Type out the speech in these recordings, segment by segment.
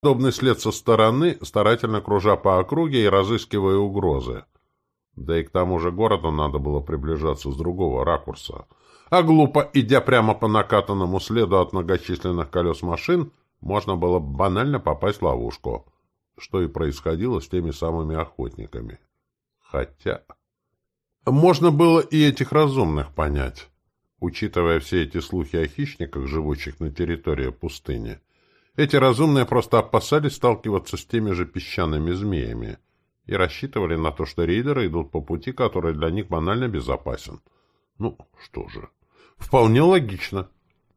подобный след со стороны, старательно кружа по округе и разыскивая угрозы. Да и к тому же городу надо было приближаться с другого ракурса. А глупо, идя прямо по накатанному следу от многочисленных колес машин, можно было банально попасть в ловушку, что и происходило с теми самыми охотниками. Хотя... Можно было и этих разумных понять, учитывая все эти слухи о хищниках, живущих на территории пустыни. Эти разумные просто опасались сталкиваться с теми же песчаными змеями и рассчитывали на то, что рейдеры идут по пути, который для них банально безопасен. Ну, что же. Вполне логично.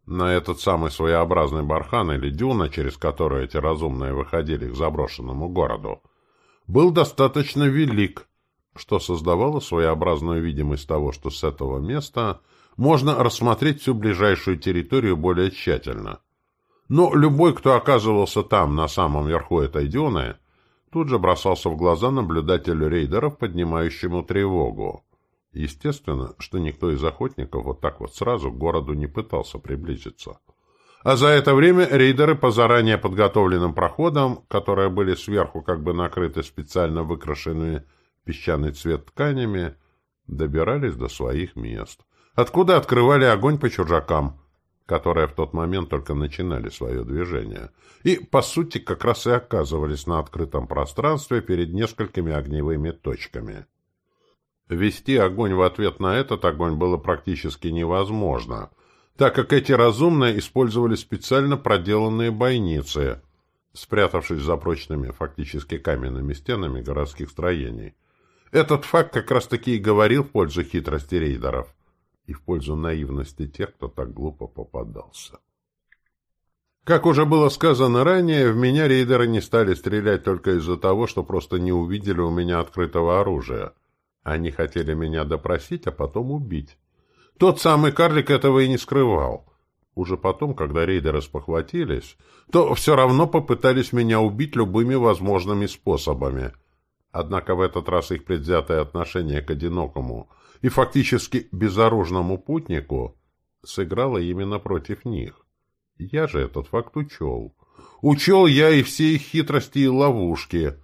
На этот самый своеобразный бархан или дюна, через которую эти разумные выходили к заброшенному городу, был достаточно велик, что создавало своеобразную видимость того, что с этого места можно рассмотреть всю ближайшую территорию более тщательно – но любой, кто оказывался там, на самом верху этой дюны, тут же бросался в глаза наблюдателю рейдеров, поднимающему тревогу. Естественно, что никто из охотников вот так вот сразу к городу не пытался приблизиться. А за это время рейдеры по заранее подготовленным проходам, которые были сверху как бы накрыты специально выкрашенными песчаный цвет тканями, добирались до своих мест, откуда открывали огонь по чужакам, которые в тот момент только начинали свое движение, и, по сути, как раз и оказывались на открытом пространстве перед несколькими огневыми точками. Вести огонь в ответ на этот огонь было практически невозможно, так как эти разумные использовали специально проделанные бойницы, спрятавшись за прочными, фактически каменными стенами городских строений. Этот факт как раз-таки и говорил в пользу хитрости рейдеров – и в пользу наивности тех, кто так глупо попадался. Как уже было сказано ранее, в меня рейдеры не стали стрелять только из-за того, что просто не увидели у меня открытого оружия. Они хотели меня допросить, а потом убить. Тот самый карлик этого и не скрывал. Уже потом, когда рейдеры спохватились, то все равно попытались меня убить любыми возможными способами. Однако в этот раз их предвзятое отношение к одинокому – и фактически безоружному путнику сыграла именно против них. Я же этот факт учел. Учел я и все их хитрости и ловушки,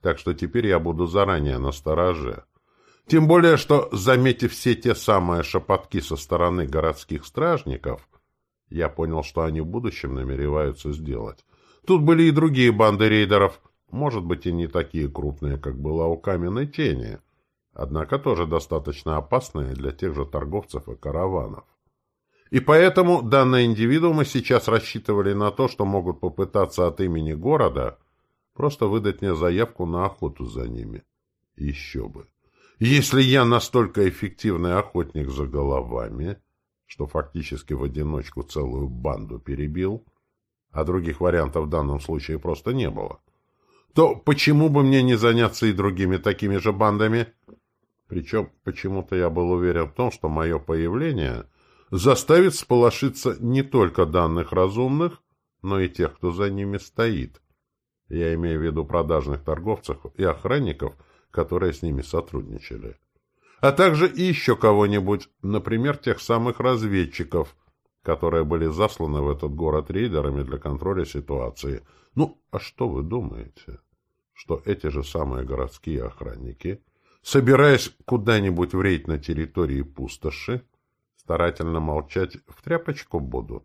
так что теперь я буду заранее на стороже. Тем более, что, заметив все те самые шепотки со стороны городских стражников, я понял, что они в будущем намереваются сделать. Тут были и другие банды рейдеров, может быть, и не такие крупные, как была у каменной тени, — однако тоже достаточно опасные для тех же торговцев и караванов. И поэтому данные индивидуумы сейчас рассчитывали на то, что могут попытаться от имени города просто выдать мне заявку на охоту за ними. Еще бы. Если я настолько эффективный охотник за головами, что фактически в одиночку целую банду перебил, а других вариантов в данном случае просто не было, то почему бы мне не заняться и другими такими же бандами – причем почему-то я был уверен в том, что мое появление заставит сполошиться не только данных разумных, но и тех, кто за ними стоит. Я имею в виду продажных торговцев и охранников, которые с ними сотрудничали. А также и еще кого-нибудь, например, тех самых разведчиков, которые были засланы в этот город рейдерами для контроля ситуации. Ну, а что вы думаете? Что эти же самые городские охранники – собираясь куда-нибудь в на территории пустоши, старательно молчать в тряпочку будут.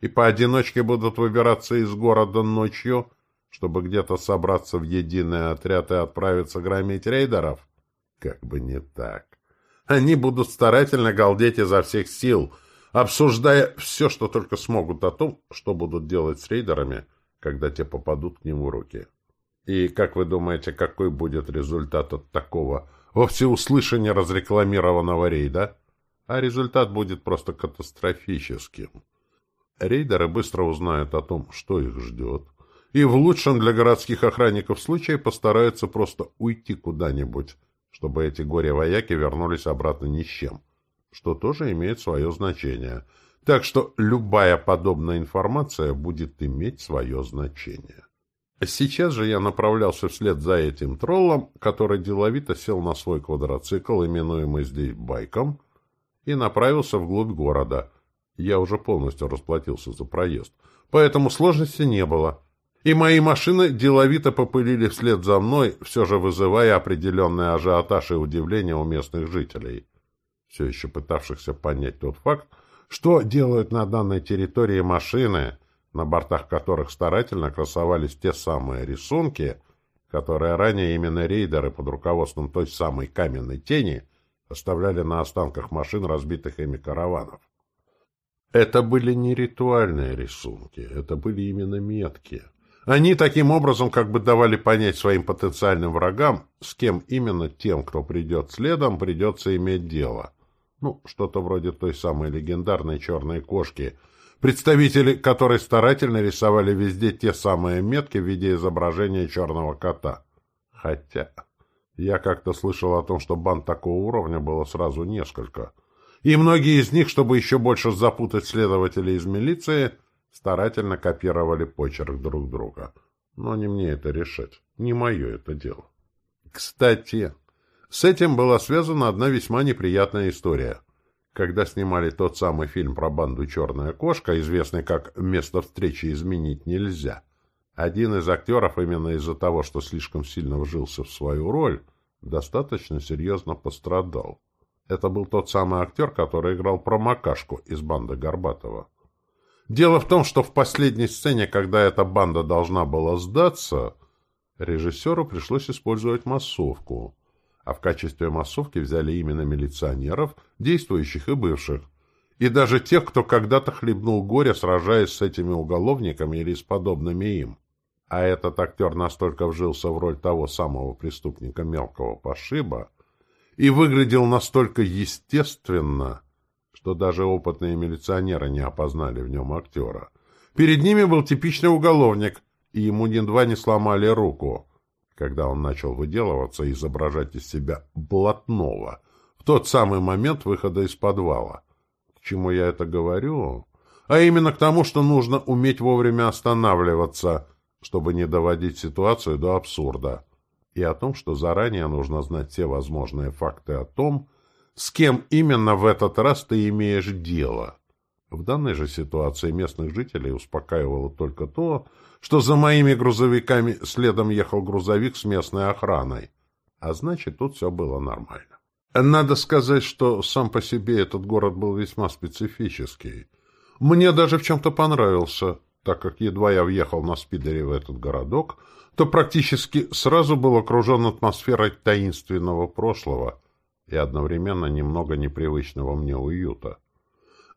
И поодиночке будут выбираться из города ночью, чтобы где-то собраться в единый отряд и отправиться громить рейдеров? Как бы не так. Они будут старательно галдеть изо всех сил, обсуждая все, что только смогут о том, что будут делать с рейдерами, когда те попадут к ним в руки. И как вы думаете, какой будет результат от такого во всеуслышание разрекламированного рейда? А результат будет просто катастрофическим. Рейдеры быстро узнают о том, что их ждет, и в лучшем для городских охранников случае постараются просто уйти куда-нибудь, чтобы эти горе-вояки вернулись обратно ни с чем, что тоже имеет свое значение. Так что любая подобная информация будет иметь свое значение. Сейчас же я направлялся вслед за этим троллом, который деловито сел на свой квадроцикл, именуемый здесь байком, и направился вглубь города. Я уже полностью расплатился за проезд, поэтому сложности не было. И мои машины деловито попылили вслед за мной, все же вызывая определенный ажиотаж и удивление у местных жителей, все еще пытавшихся понять тот факт, что делают на данной территории машины, на бортах которых старательно красовались те самые рисунки, которые ранее именно рейдеры под руководством той самой каменной тени оставляли на останках машин, разбитых ими караванов. Это были не ритуальные рисунки, это были именно метки. Они таким образом как бы давали понять своим потенциальным врагам, с кем именно тем, кто придет следом, придется иметь дело. Ну, что-то вроде той самой легендарной черной кошки, представители которой старательно рисовали везде те самые метки в виде изображения черного кота. Хотя я как-то слышал о том, что банд такого уровня было сразу несколько – и многие из них, чтобы еще больше запутать следователей из милиции, старательно копировали почерк друг друга. Но не мне это решать, не мое это дело. Кстати, с этим была связана одна весьма неприятная история. Когда снимали тот самый фильм про банду «Черная кошка», известный как «Место встречи изменить нельзя», один из актеров именно из-за того, что слишком сильно вжился в свою роль, достаточно серьезно пострадал. Это был тот самый актер, который играл промокашку из банды Горбатова. Дело в том, что в последней сцене, когда эта банда должна была сдаться, режиссеру пришлось использовать массовку. А в качестве массовки взяли именно милиционеров, действующих и бывших. И даже тех, кто когда-то хлебнул горе, сражаясь с этими уголовниками или с подобными им. А этот актер настолько вжился в роль того самого преступника мелкого пошиба, и выглядел настолько естественно, что даже опытные милиционеры не опознали в нем актера. Перед ними был типичный уголовник, и ему едва не сломали руку, когда он начал выделываться и изображать из себя блатного в тот самый момент выхода из подвала. К чему я это говорю? А именно к тому, что нужно уметь вовремя останавливаться, чтобы не доводить ситуацию до абсурда и о том, что заранее нужно знать все возможные факты о том, с кем именно в этот раз ты имеешь дело. В данной же ситуации местных жителей успокаивало только то, что за моими грузовиками следом ехал грузовик с местной охраной, а значит, тут все было нормально. Надо сказать, что сам по себе этот город был весьма специфический. Мне даже в чем-то понравился, так как едва я въехал на спидере в этот городок — то практически сразу был окружен атмосферой таинственного прошлого и одновременно немного непривычного мне уюта.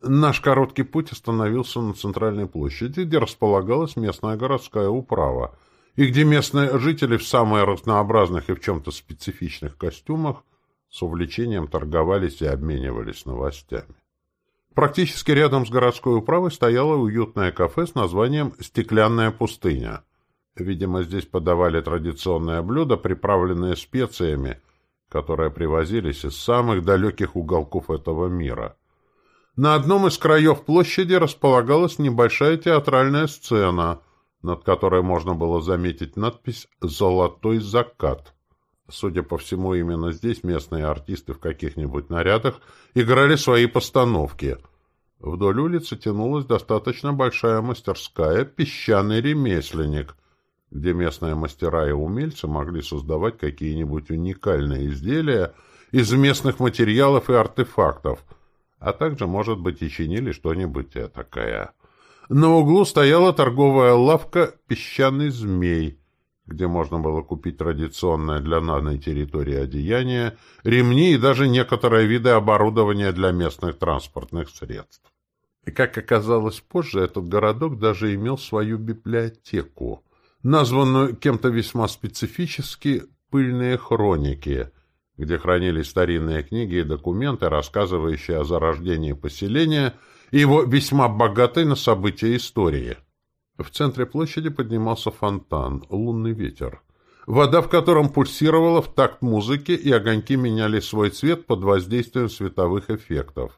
Наш короткий путь остановился на центральной площади, где располагалась местная городская управа, и где местные жители в самых разнообразных и в чем-то специфичных костюмах с увлечением торговались и обменивались новостями. Практически рядом с городской управой стояло уютное кафе с названием «Стеклянная пустыня», Видимо, здесь подавали традиционное блюдо, приправленное специями, которые привозились из самых далеких уголков этого мира. На одном из краев площади располагалась небольшая театральная сцена, над которой можно было заметить надпись «Золотой закат». Судя по всему, именно здесь местные артисты в каких-нибудь нарядах играли свои постановки. Вдоль улицы тянулась достаточно большая мастерская «Песчаный ремесленник», где местные мастера и умельцы могли создавать какие-нибудь уникальные изделия из местных материалов и артефактов, а также, может быть, и чинили что-нибудь такое. На углу стояла торговая лавка «Песчаный змей», где можно было купить традиционное для данной территории одеяние, ремни и даже некоторые виды оборудования для местных транспортных средств. И, как оказалось позже, этот городок даже имел свою библиотеку, названную кем-то весьма специфически «пыльные хроники», где хранились старинные книги и документы, рассказывающие о зарождении поселения и его весьма богатой на события истории. В центре площади поднимался фонтан, лунный ветер, вода в котором пульсировала в такт музыки, и огоньки меняли свой цвет под воздействием световых эффектов.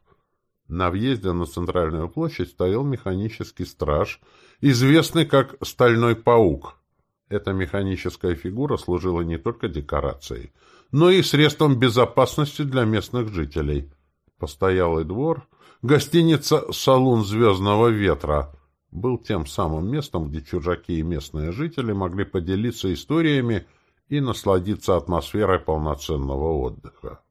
На въезде на центральную площадь стоял механический страж, известный как «Стальной паук», эта механическая фигура служила не только декорацией, но и средством безопасности для местных жителей. Постоялый двор, гостиница «Салун Звездного ветра», был тем самым местом, где чужаки и местные жители могли поделиться историями и насладиться атмосферой полноценного отдыха.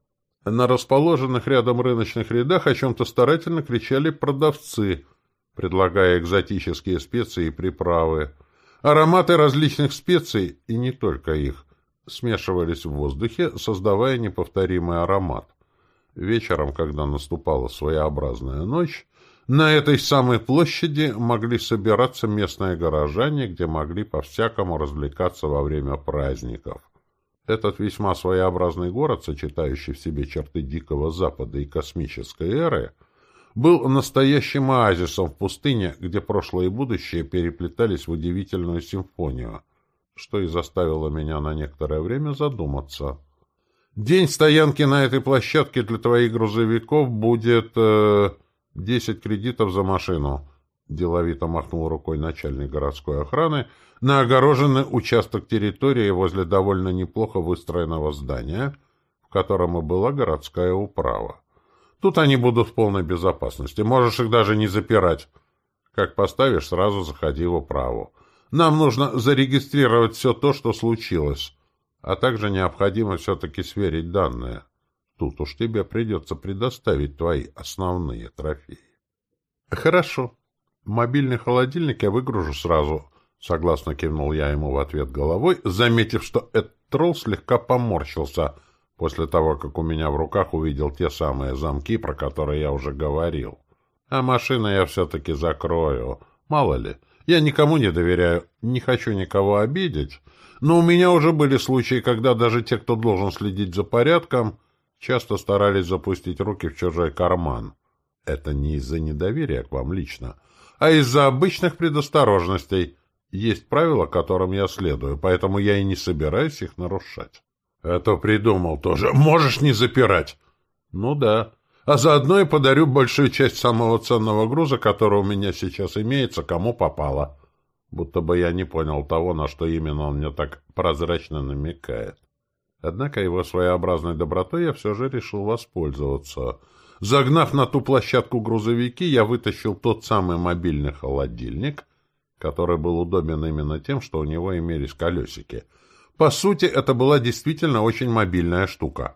На расположенных рядом рыночных рядах о чем-то старательно кричали продавцы, предлагая экзотические специи и приправы. Ароматы различных специй, и не только их, смешивались в воздухе, создавая неповторимый аромат. Вечером, когда наступала своеобразная ночь, на этой самой площади могли собираться местные горожане, где могли по-всякому развлекаться во время праздников. Этот весьма своеобразный город, сочетающий в себе черты Дикого Запада и космической эры, был настоящим оазисом в пустыне, где прошлое и будущее переплетались в удивительную симфонию, что и заставило меня на некоторое время задуматься. День стоянки на этой площадке для твоих грузовиков будет... Э Десять кредитов за машину. Деловито махнул рукой начальник городской охраны на огороженный участок территории возле довольно неплохо выстроенного здания, в котором и была городская управа. Тут они будут в полной безопасности. Можешь их даже не запирать. Как поставишь, сразу заходи в управу. Нам нужно зарегистрировать все то, что случилось, а также необходимо все-таки сверить данные. Тут уж тебе придется предоставить твои основные трофеи. Хорошо. Мобильный холодильник я выгружу сразу. Согласно кивнул я ему в ответ головой, заметив, что этот тролл слегка поморщился после того, как у меня в руках увидел те самые замки, про которые я уже говорил. А машину я все-таки закрою. Мало ли, я никому не доверяю, не хочу никого обидеть, но у меня уже были случаи, когда даже те, кто должен следить за порядком, часто старались запустить руки в чужой карман. Это не из-за недоверия к вам лично, а из-за обычных предосторожностей. Есть правила, которым я следую, поэтому я и не собираюсь их нарушать. Это придумал тоже. Можешь не запирать. Ну да. А заодно и подарю большую часть самого ценного груза, который у меня сейчас имеется, кому попало. Будто бы я не понял того, на что именно он мне так прозрачно намекает. Однако его своеобразной добротой я все же решил воспользоваться. Загнав на ту площадку грузовики, я вытащил тот самый мобильный холодильник, который был удобен именно тем, что у него имелись колесики. По сути, это была действительно очень мобильная штука.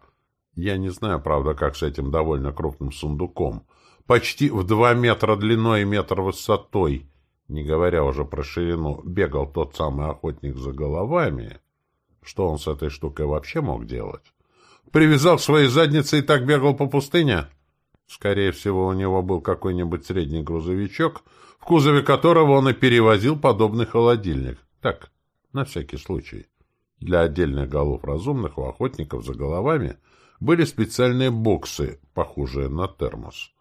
Я не знаю, правда, как с этим довольно крупным сундуком. Почти в два метра длиной и метр высотой, не говоря уже про ширину, бегал тот самый охотник за головами. Что он с этой штукой вообще мог делать? Привязал к своей заднице и так бегал по пустыне? Скорее всего, у него был какой-нибудь средний грузовичок, в кузове которого он и перевозил подобный холодильник. Так, на всякий случай. Для отдельных голов разумных у охотников за головами были специальные боксы, похожие на термос.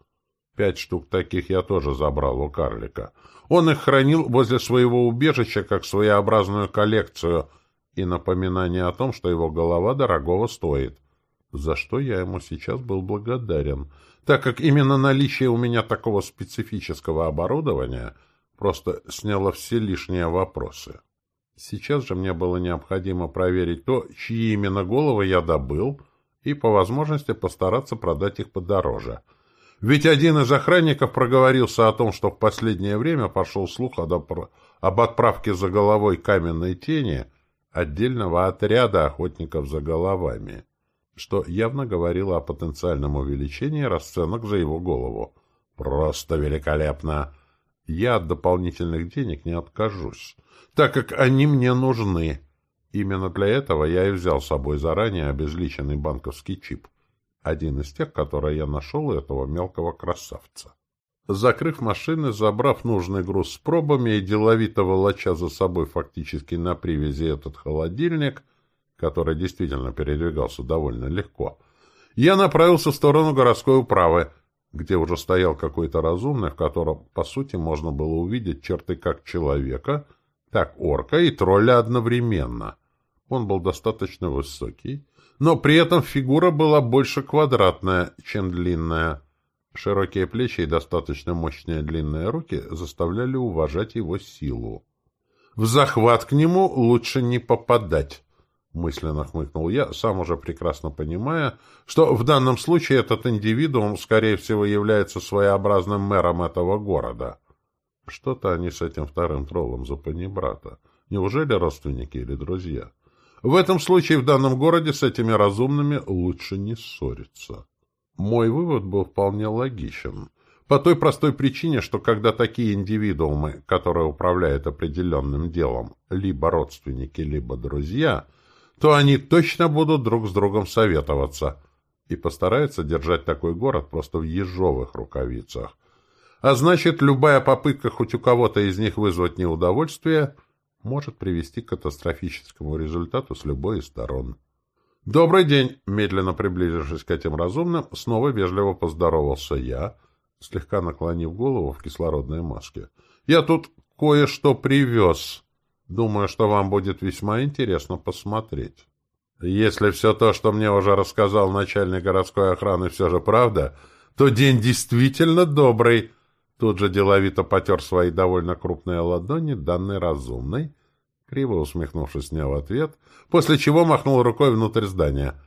Пять штук таких я тоже забрал у карлика. Он их хранил возле своего убежища как своеобразную коллекцию и напоминание о том, что его голова дорогого стоит, за что я ему сейчас был благодарен, так как именно наличие у меня такого специфического оборудования просто сняло все лишние вопросы. Сейчас же мне было необходимо проверить то, чьи именно головы я добыл, и по возможности постараться продать их подороже. Ведь один из охранников проговорился о том, что в последнее время пошел слух об отправке за головой каменной тени — отдельного отряда охотников за головами, что явно говорило о потенциальном увеличении расценок за его голову. Просто великолепно! Я от дополнительных денег не откажусь, так как они мне нужны. Именно для этого я и взял с собой заранее обезличенный банковский чип, один из тех, которые я нашел у этого мелкого красавца. Закрыв машины, забрав нужный груз с пробами и деловито волоча за собой фактически на привязи этот холодильник, который действительно передвигался довольно легко, я направился в сторону городской управы, где уже стоял какой-то разумный, в котором, по сути, можно было увидеть черты как человека, так орка и тролля одновременно. Он был достаточно высокий, но при этом фигура была больше квадратная, чем длинная. Широкие плечи и достаточно мощные длинные руки заставляли уважать его силу. «В захват к нему лучше не попадать», — мысленно хмыкнул я, сам уже прекрасно понимая, что в данном случае этот индивидуум, скорее всего, является своеобразным мэром этого города. Что-то они с этим вторым троллом за панибрата. Неужели родственники или друзья? В этом случае в данном городе с этими разумными лучше не ссориться. Мой вывод был вполне логичен. По той простой причине, что когда такие индивидуумы, которые управляют определенным делом, либо родственники, либо друзья, то они точно будут друг с другом советоваться и постараются держать такой город просто в ежовых рукавицах. А значит, любая попытка хоть у кого-то из них вызвать неудовольствие может привести к катастрофическому результату с любой из сторон. «Добрый день!» — медленно приблизившись к этим разумным, снова вежливо поздоровался я — слегка наклонив голову в кислородной маске. «Я тут кое-что привез. Думаю, что вам будет весьма интересно посмотреть. Если все то, что мне уже рассказал начальник городской охраны, все же правда, то день действительно добрый». Тут же деловито потер свои довольно крупные ладони, данной разумной, криво усмехнувшись в ответ, после чего махнул рукой внутрь здания.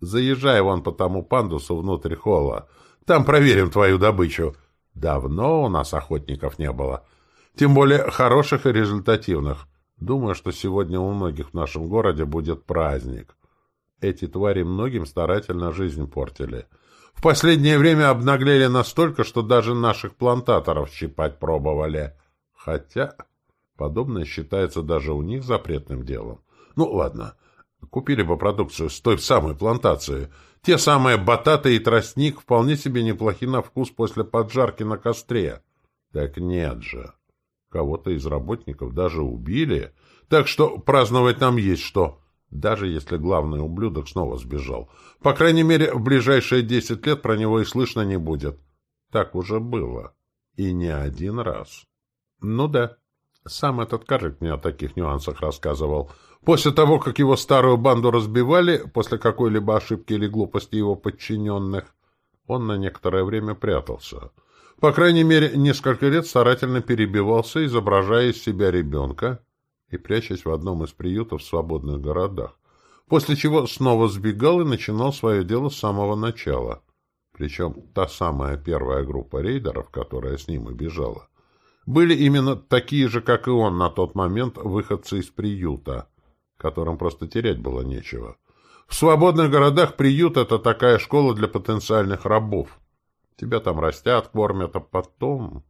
«Заезжай вон по тому пандусу внутрь холла. Там проверим твою добычу. Давно у нас охотников не было. Тем более хороших и результативных. Думаю, что сегодня у многих в нашем городе будет праздник. Эти твари многим старательно жизнь портили. Последнее время обнаглели настолько, что даже наших плантаторов щипать пробовали. Хотя подобное считается даже у них запретным делом. Ну, ладно. Купили бы продукцию с той самой плантации. Те самые бататы и тростник вполне себе неплохи на вкус после поджарки на костре. Так нет же. Кого-то из работников даже убили. Так что праздновать нам есть что. Даже если главный ублюдок снова сбежал. По крайней мере, в ближайшие десять лет про него и слышно не будет. Так уже было. И не один раз. Ну да. Сам этот карик мне о таких нюансах рассказывал. После того, как его старую банду разбивали, после какой-либо ошибки или глупости его подчиненных, он на некоторое время прятался. По крайней мере, несколько лет старательно перебивался, изображая из себя ребенка и прячась в одном из приютов в свободных городах, после чего снова сбегал и начинал свое дело с самого начала. Причем та самая первая группа рейдеров, которая с ним и бежала, были именно такие же, как и он на тот момент, выходцы из приюта — которым просто терять было нечего. В свободных городах приют — это такая школа для потенциальных рабов. Тебя там растят, кормят, а потом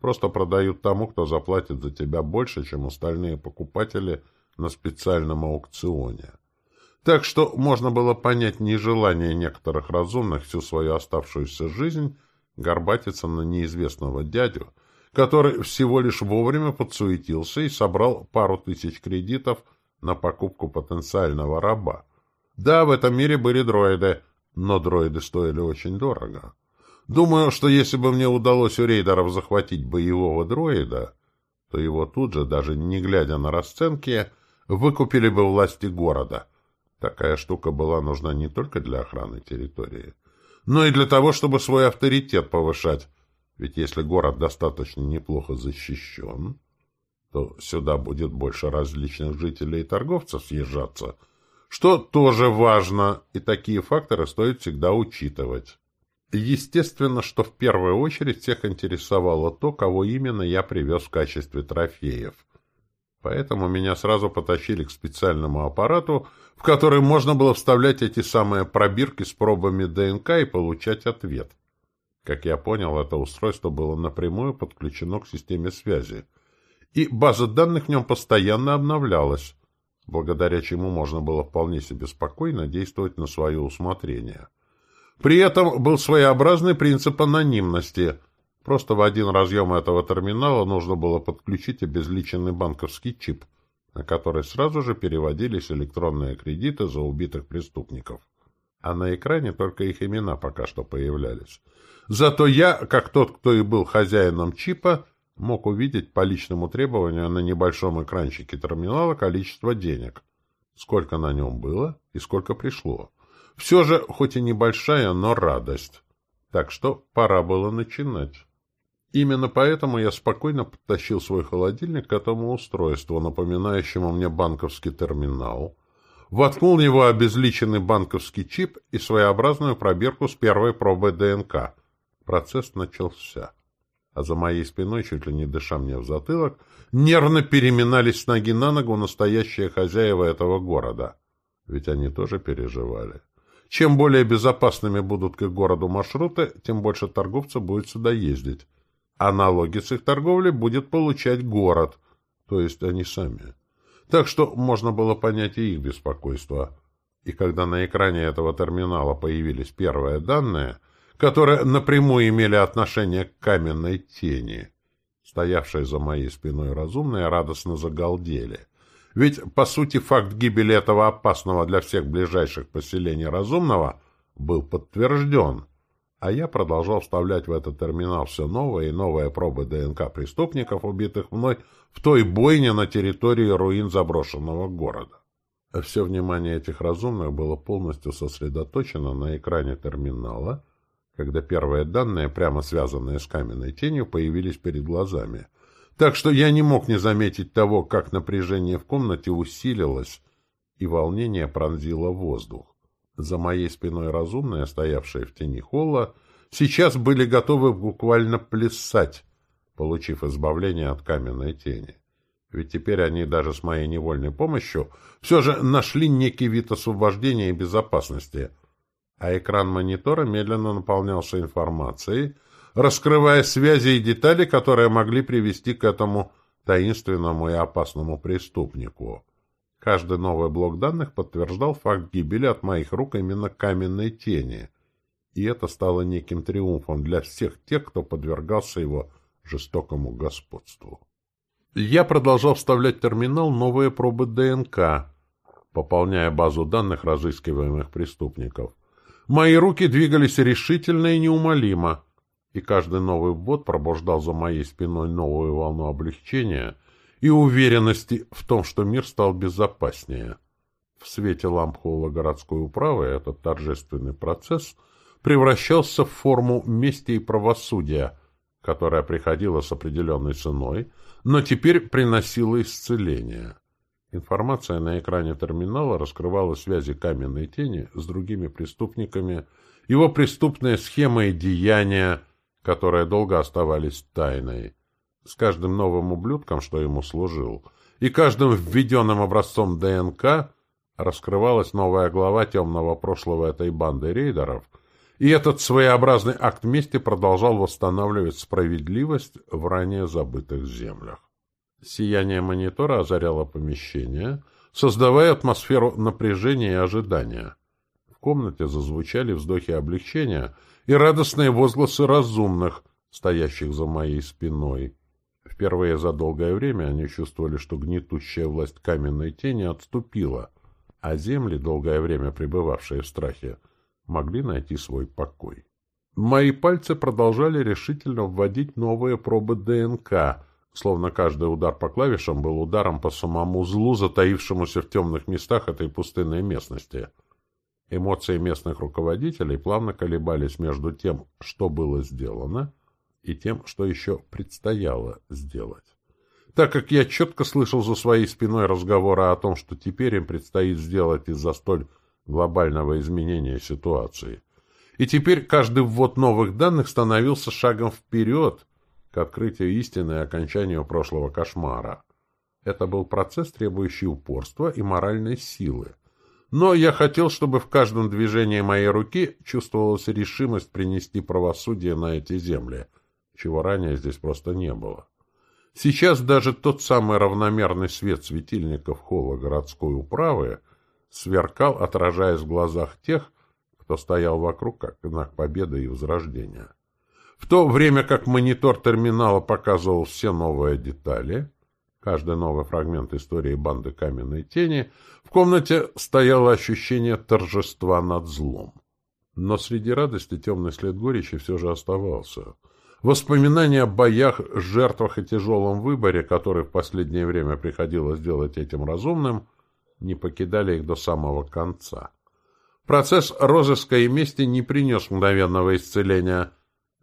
просто продают тому, кто заплатит за тебя больше, чем остальные покупатели на специальном аукционе. Так что можно было понять нежелание некоторых разумных всю свою оставшуюся жизнь горбатиться на неизвестного дядю, который всего лишь вовремя подсуетился и собрал пару тысяч кредитов – на покупку потенциального раба. Да, в этом мире были дроиды, но дроиды стоили очень дорого. Думаю, что если бы мне удалось у рейдеров захватить боевого дроида, то его тут же, даже не глядя на расценки, выкупили бы власти города. Такая штука была нужна не только для охраны территории, но и для того, чтобы свой авторитет повышать. Ведь если город достаточно неплохо защищен, то сюда будет больше различных жителей и торговцев съезжаться, что тоже важно, и такие факторы стоит всегда учитывать. Естественно, что в первую очередь всех интересовало то, кого именно я привез в качестве трофеев. Поэтому меня сразу потащили к специальному аппарату, в который можно было вставлять эти самые пробирки с пробами ДНК и получать ответ. Как я понял, это устройство было напрямую подключено к системе связи — и база данных в нем постоянно обновлялась, благодаря чему можно было вполне себе спокойно действовать на свое усмотрение. При этом был своеобразный принцип анонимности. Просто в один разъем этого терминала нужно было подключить обезличенный банковский чип, на который сразу же переводились электронные кредиты за убитых преступников. А на экране только их имена пока что появлялись. Зато я, как тот, кто и был хозяином чипа, мог увидеть по личному требованию на небольшом экранчике терминала количество денег, сколько на нем было и сколько пришло. Все же, хоть и небольшая, но радость. Так что пора было начинать. Именно поэтому я спокойно подтащил свой холодильник к этому устройству, напоминающему мне банковский терминал, воткнул в него обезличенный банковский чип и своеобразную пробирку с первой пробой ДНК. Процесс начался. а за моей спиной, чуть ли не дыша мне в затылок, нервно переминались с ноги на ногу настоящие хозяева этого города. Ведь они тоже переживали. Чем более безопасными будут к городу маршруты, тем больше торговцев будет сюда ездить. А налоги с их торговли будет получать город, то есть они сами. Так что можно было понять и их беспокойство. И когда на экране этого терминала появились первые данные, которые напрямую имели отношение к каменной тени, стоявшие за моей спиной разумные радостно загалдели. Ведь, по сути, факт гибели этого опасного для всех ближайших поселений разумного был подтвержден, а я продолжал вставлять в этот терминал все новые и новые пробы ДНК преступников, убитых мной в той бойне на территории руин заброшенного города. Все внимание этих разумных было полностью сосредоточено на экране терминала, когда первые данные, прямо связанные с каменной тенью, появились перед глазами — так что я не мог не заметить того, как напряжение в комнате усилилось, и волнение пронзило воздух. За моей спиной разумные, стоявшие в тени холла, сейчас были готовы буквально плясать, получив избавление от каменной тени. Ведь теперь они даже с моей невольной помощью все же нашли некий вид освобождения и безопасности. А экран монитора медленно наполнялся информацией — раскрывая связи и детали, которые могли привести к этому таинственному и опасному преступнику. Каждый новый блок данных подтверждал факт гибели от моих рук именно каменной тени, и это стало неким триумфом для всех тех, кто подвергался его жестокому господству. Я продолжал вставлять в терминал новые пробы ДНК, пополняя базу данных разыскиваемых преступников. Мои руки двигались решительно и неумолимо и каждый новый ввод пробуждал за моей спиной новую волну облегчения и уверенности в том, что мир стал безопаснее. В свете ламп городской управы этот торжественный процесс превращался в форму мести и правосудия, которая приходила с определенной ценой, но теперь приносила исцеление. Информация на экране терминала раскрывала связи каменной тени с другими преступниками, его преступные схемы и деяния, которые долго оставались тайной. С каждым новым ублюдком, что ему служил, и каждым введенным образцом ДНК раскрывалась новая глава темного прошлого этой банды рейдеров, и этот своеобразный акт мести продолжал восстанавливать справедливость в ранее забытых землях. Сияние монитора озаряло помещение, создавая атмосферу напряжения и ожидания. В комнате зазвучали вздохи облегчения — и радостные возгласы разумных, стоящих за моей спиной. Впервые за долгое время они чувствовали, что гнетущая власть каменной тени отступила, а земли, долгое время пребывавшие в страхе, могли найти свой покой. Мои пальцы продолжали решительно вводить новые пробы ДНК, словно каждый удар по клавишам был ударом по самому злу, затаившемуся в темных местах этой пустынной местности — Эмоции местных руководителей плавно колебались между тем, что было сделано, и тем, что еще предстояло сделать. Так как я четко слышал за своей спиной разговоры о том, что теперь им предстоит сделать из-за столь глобального изменения ситуации. И теперь каждый ввод новых данных становился шагом вперед к открытию истины и окончанию прошлого кошмара. Это был процесс, требующий упорства и моральной силы. Но я хотел, чтобы в каждом движении моей руки чувствовалась решимость принести правосудие на эти земли, чего ранее здесь просто не было. Сейчас даже тот самый равномерный свет светильников холла городской управы сверкал, отражаясь в глазах тех, кто стоял вокруг как знак победы и возрождения. В то время как монитор терминала показывал все новые детали, каждый новый фрагмент истории банды Каменной Тени, в комнате стояло ощущение торжества над злом. Но среди радости темный след горечи все же оставался. Воспоминания о боях, жертвах и тяжелом выборе, который в последнее время приходилось делать этим разумным, не покидали их до самого конца. Процесс розыска и мести не принес мгновенного исцеления,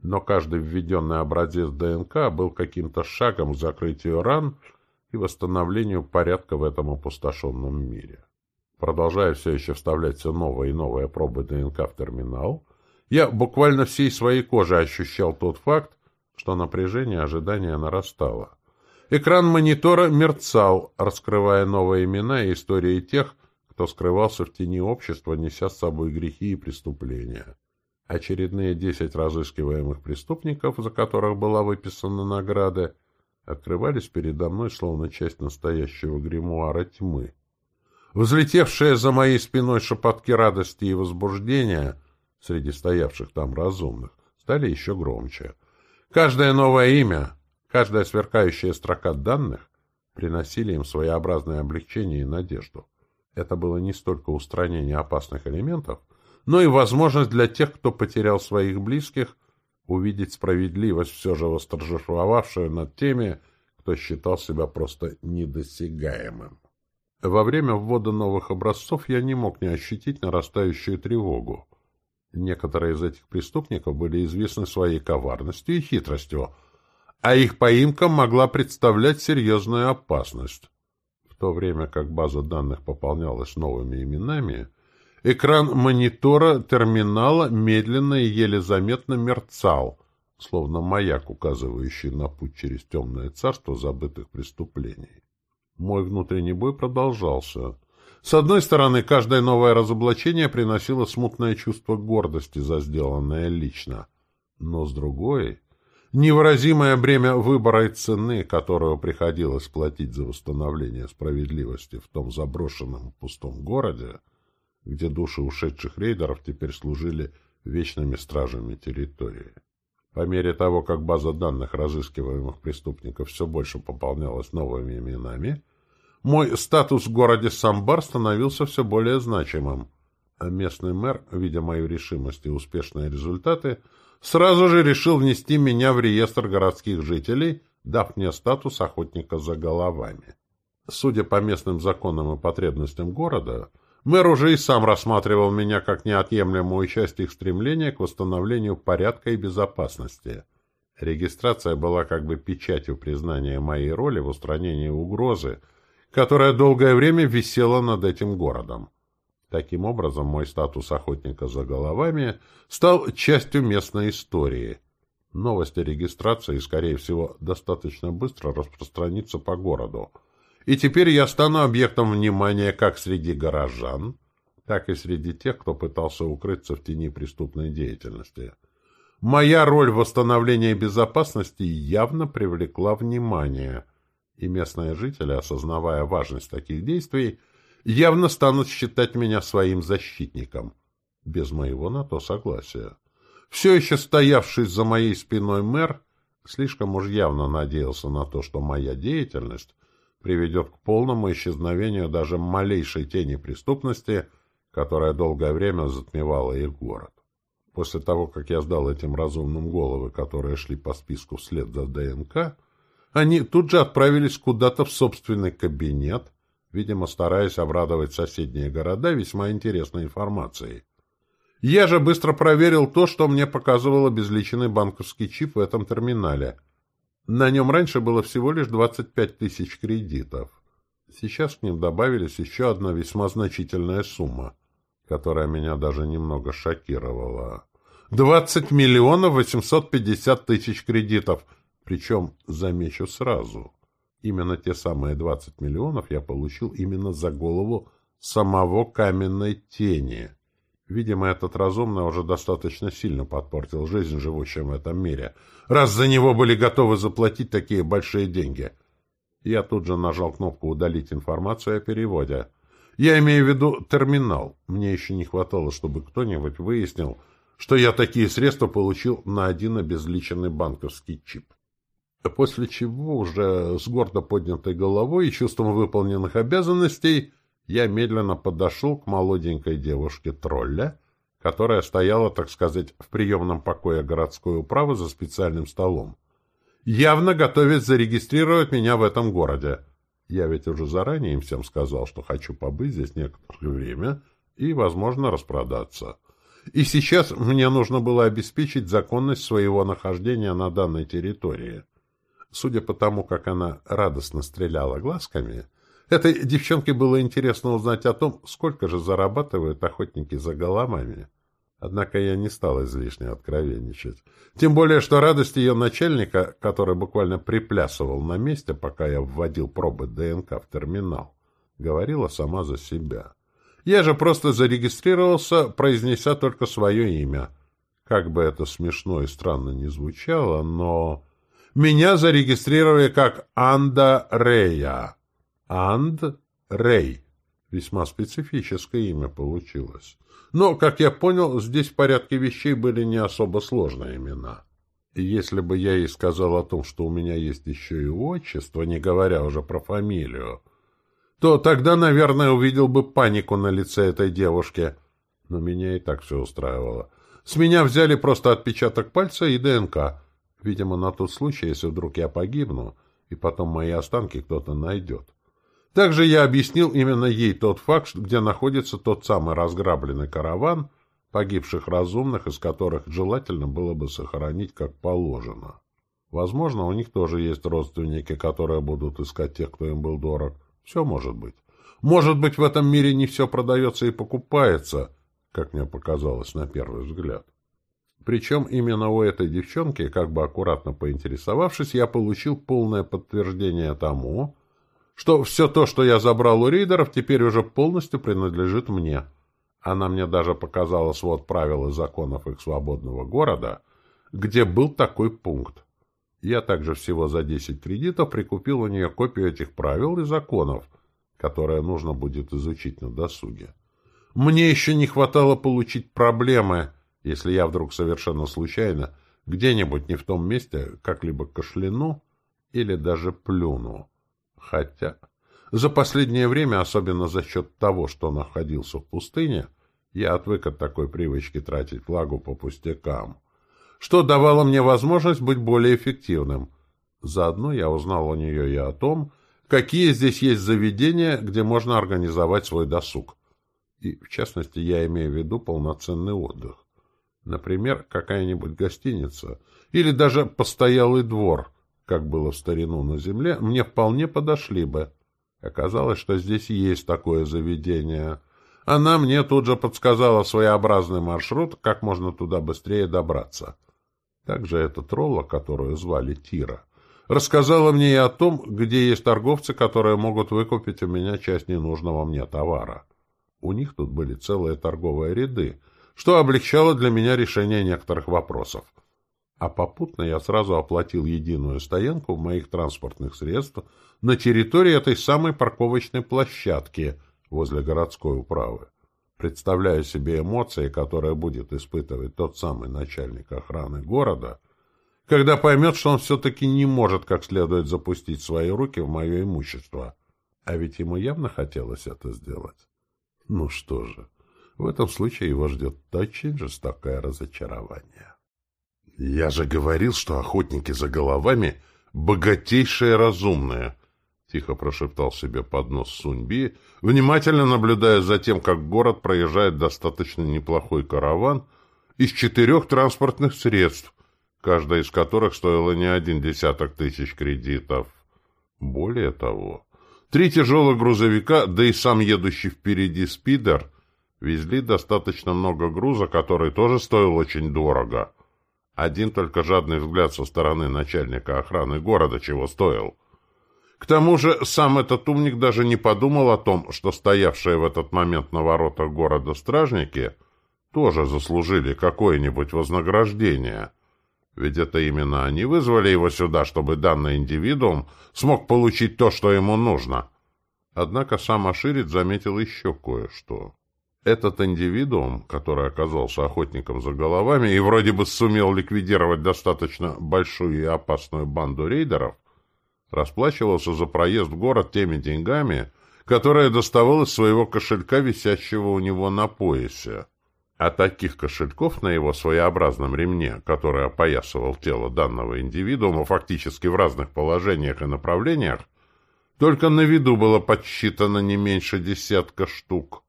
но каждый введенный образец ДНК был каким-то шагом к закрытию ран — и восстановлению порядка в этом опустошенном мире. Продолжая все еще вставлять все новые и новые пробы ДНК в терминал, я буквально всей своей кожей ощущал тот факт, что напряжение ожидания нарастало. Экран монитора мерцал, раскрывая новые имена и истории тех, кто скрывался в тени общества, неся с собой грехи и преступления. Очередные десять разыскиваемых преступников, за которых была выписана награда, открывались передо мной словно часть настоящего гримуара тьмы. Взлетевшие за моей спиной шепотки радости и возбуждения среди стоявших там разумных стали еще громче. Каждое новое имя, каждая сверкающая строка данных приносили им своеобразное облегчение и надежду. Это было не столько устранение опасных элементов, но и возможность для тех, кто потерял своих близких, увидеть справедливость, все же восторжествовавшую над теми, кто считал себя просто недосягаемым. Во время ввода новых образцов я не мог не ощутить нарастающую тревогу. Некоторые из этих преступников были известны своей коварностью и хитростью, а их поимка могла представлять серьезную опасность. В то время как база данных пополнялась новыми именами, экран монитора терминала медленно и еле заметно мерцал, словно маяк, указывающий на путь через темное царство забытых преступлений. Мой внутренний бой продолжался. С одной стороны, каждое новое разоблачение приносило смутное чувство гордости за сделанное лично. Но с другой, невыразимое бремя выбора и цены, которую приходилось платить за восстановление справедливости в том заброшенном пустом городе, где души ушедших рейдеров теперь служили вечными стражами территории. По мере того, как база данных разыскиваемых преступников все больше пополнялась новыми именами, мой статус в городе Самбар становился все более значимым. А местный мэр, видя мою решимость и успешные результаты, сразу же решил внести меня в реестр городских жителей, дав мне статус охотника за головами. Судя по местным законам и потребностям города, Мэр уже и сам рассматривал меня как неотъемлемую часть их стремления к восстановлению порядка и безопасности. Регистрация была как бы печатью признания моей роли в устранении угрозы, которая долгое время висела над этим городом. Таким образом, мой статус охотника за головами стал частью местной истории. Новость о регистрации, скорее всего, достаточно быстро распространится по городу — и теперь я стану объектом внимания как среди горожан, так и среди тех, кто пытался укрыться в тени преступной деятельности. Моя роль в восстановлении безопасности явно привлекла внимание, и местные жители, осознавая важность таких действий, явно станут считать меня своим защитником, без моего на то согласия. Все еще стоявший за моей спиной мэр слишком уж явно надеялся на то, что моя деятельность приведет к полному исчезновению даже малейшей тени преступности, которая долгое время затмевала их город. После того, как я сдал этим разумным головы, которые шли по списку вслед за ДНК, они тут же отправились куда-то в собственный кабинет, видимо, стараясь обрадовать соседние города весьма интересной информацией. Я же быстро проверил то, что мне показывал обезличенный банковский чип в этом терминале — на нем раньше было всего лишь 25 тысяч кредитов. Сейчас к ним добавились еще одна весьма значительная сумма, которая меня даже немного шокировала. 20 миллионов 850 тысяч кредитов, причем, замечу сразу, именно те самые 20 миллионов я получил именно за голову самого каменной тени. Видимо, этот разумный уже достаточно сильно подпортил жизнь живущим в этом мире, раз за него были готовы заплатить такие большие деньги. Я тут же нажал кнопку «Удалить информацию о переводе». Я имею в виду терминал. Мне еще не хватало, чтобы кто-нибудь выяснил, что я такие средства получил на один обезличенный банковский чип. После чего, уже с гордо поднятой головой и чувством выполненных обязанностей, я медленно подошел к молоденькой девушке тролля, которая стояла, так сказать, в приемном покое городской управы за специальным столом. Явно готовясь зарегистрировать меня в этом городе. Я ведь уже заранее им всем сказал, что хочу побыть здесь некоторое время и, возможно, распродаться. И сейчас мне нужно было обеспечить законность своего нахождения на данной территории. Судя по тому, как она радостно стреляла глазками, Этой девчонке было интересно узнать о том, сколько же зарабатывают охотники за головами. Однако я не стал излишне откровенничать. Тем более, что радость ее начальника, который буквально приплясывал на месте, пока я вводил пробы ДНК в терминал, говорила сама за себя. Я же просто зарегистрировался, произнеся только свое имя. Как бы это смешно и странно не звучало, но... Меня зарегистрировали как Анда Рея. Анд Рей. Весьма специфическое имя получилось. Но, как я понял, здесь в порядке вещей были не особо сложные имена. И если бы я ей сказал о том, что у меня есть еще и отчество, не говоря уже про фамилию, то тогда, наверное, увидел бы панику на лице этой девушки. Но меня и так все устраивало. С меня взяли просто отпечаток пальца и ДНК. Видимо, на тот случай, если вдруг я погибну, и потом мои останки кто-то найдет. Также я объяснил именно ей тот факт, где находится тот самый разграбленный караван погибших разумных, из которых желательно было бы сохранить как положено. Возможно, у них тоже есть родственники, которые будут искать тех, кто им был дорог. Все может быть. Может быть, в этом мире не все продается и покупается, как мне показалось на первый взгляд. Причем именно у этой девчонки, как бы аккуратно поинтересовавшись, я получил полное подтверждение тому, что все то, что я забрал у рейдеров, теперь уже полностью принадлежит мне. Она мне даже показала свод правил и законов их свободного города, где был такой пункт. Я также всего за 10 кредитов прикупил у нее копию этих правил и законов, которые нужно будет изучить на досуге. Мне еще не хватало получить проблемы, если я вдруг совершенно случайно где-нибудь не в том месте как-либо кашляну или даже плюну. Хотя за последнее время, особенно за счет того, что находился в пустыне, я отвык от такой привычки тратить влагу по пустякам, что давало мне возможность быть более эффективным. Заодно я узнал у нее и о том, какие здесь есть заведения, где можно организовать свой досуг. И, в частности, я имею в виду полноценный отдых. Например, какая-нибудь гостиница или даже постоялый двор – как было в старину на земле, мне вполне подошли бы. Оказалось, что здесь есть такое заведение. Она мне тут же подсказала своеобразный маршрут, как можно туда быстрее добраться. Также эта тролла, которую звали Тира, рассказала мне и о том, где есть торговцы, которые могут выкупить у меня часть ненужного мне товара. У них тут были целые торговые ряды, что облегчало для меня решение некоторых вопросов. А попутно я сразу оплатил единую стоянку моих транспортных средств на территории этой самой парковочной площадки возле городской управы. Представляю себе эмоции, которые будет испытывать тот самый начальник охраны города, когда поймет, что он все-таки не может как следует запустить свои руки в мое имущество. А ведь ему явно хотелось это сделать. Ну что же, в этом случае его ждет очень жестокое разочарование. «Я же говорил, что охотники за головами — богатейшие разумные!» — тихо прошептал себе под нос Суньби, внимательно наблюдая за тем, как город проезжает достаточно неплохой караван из четырех транспортных средств, каждая из которых стоила не один десяток тысяч кредитов. Более того, три тяжелых грузовика, да и сам едущий впереди спидер, везли достаточно много груза, который тоже стоил очень дорого — один только жадный взгляд со стороны начальника охраны города чего стоил. К тому же сам этот умник даже не подумал о том, что стоявшие в этот момент на воротах города стражники тоже заслужили какое-нибудь вознаграждение. Ведь это именно они вызвали его сюда, чтобы данный индивидуум смог получить то, что ему нужно. Однако сам Аширит заметил еще кое-что. Этот индивидуум, который оказался охотником за головами и вроде бы сумел ликвидировать достаточно большую и опасную банду рейдеров, расплачивался за проезд в город теми деньгами, которые доставал из своего кошелька, висящего у него на поясе. А таких кошельков на его своеобразном ремне, который опоясывал тело данного индивидуума фактически в разных положениях и направлениях, только на виду было подсчитано не меньше десятка штук.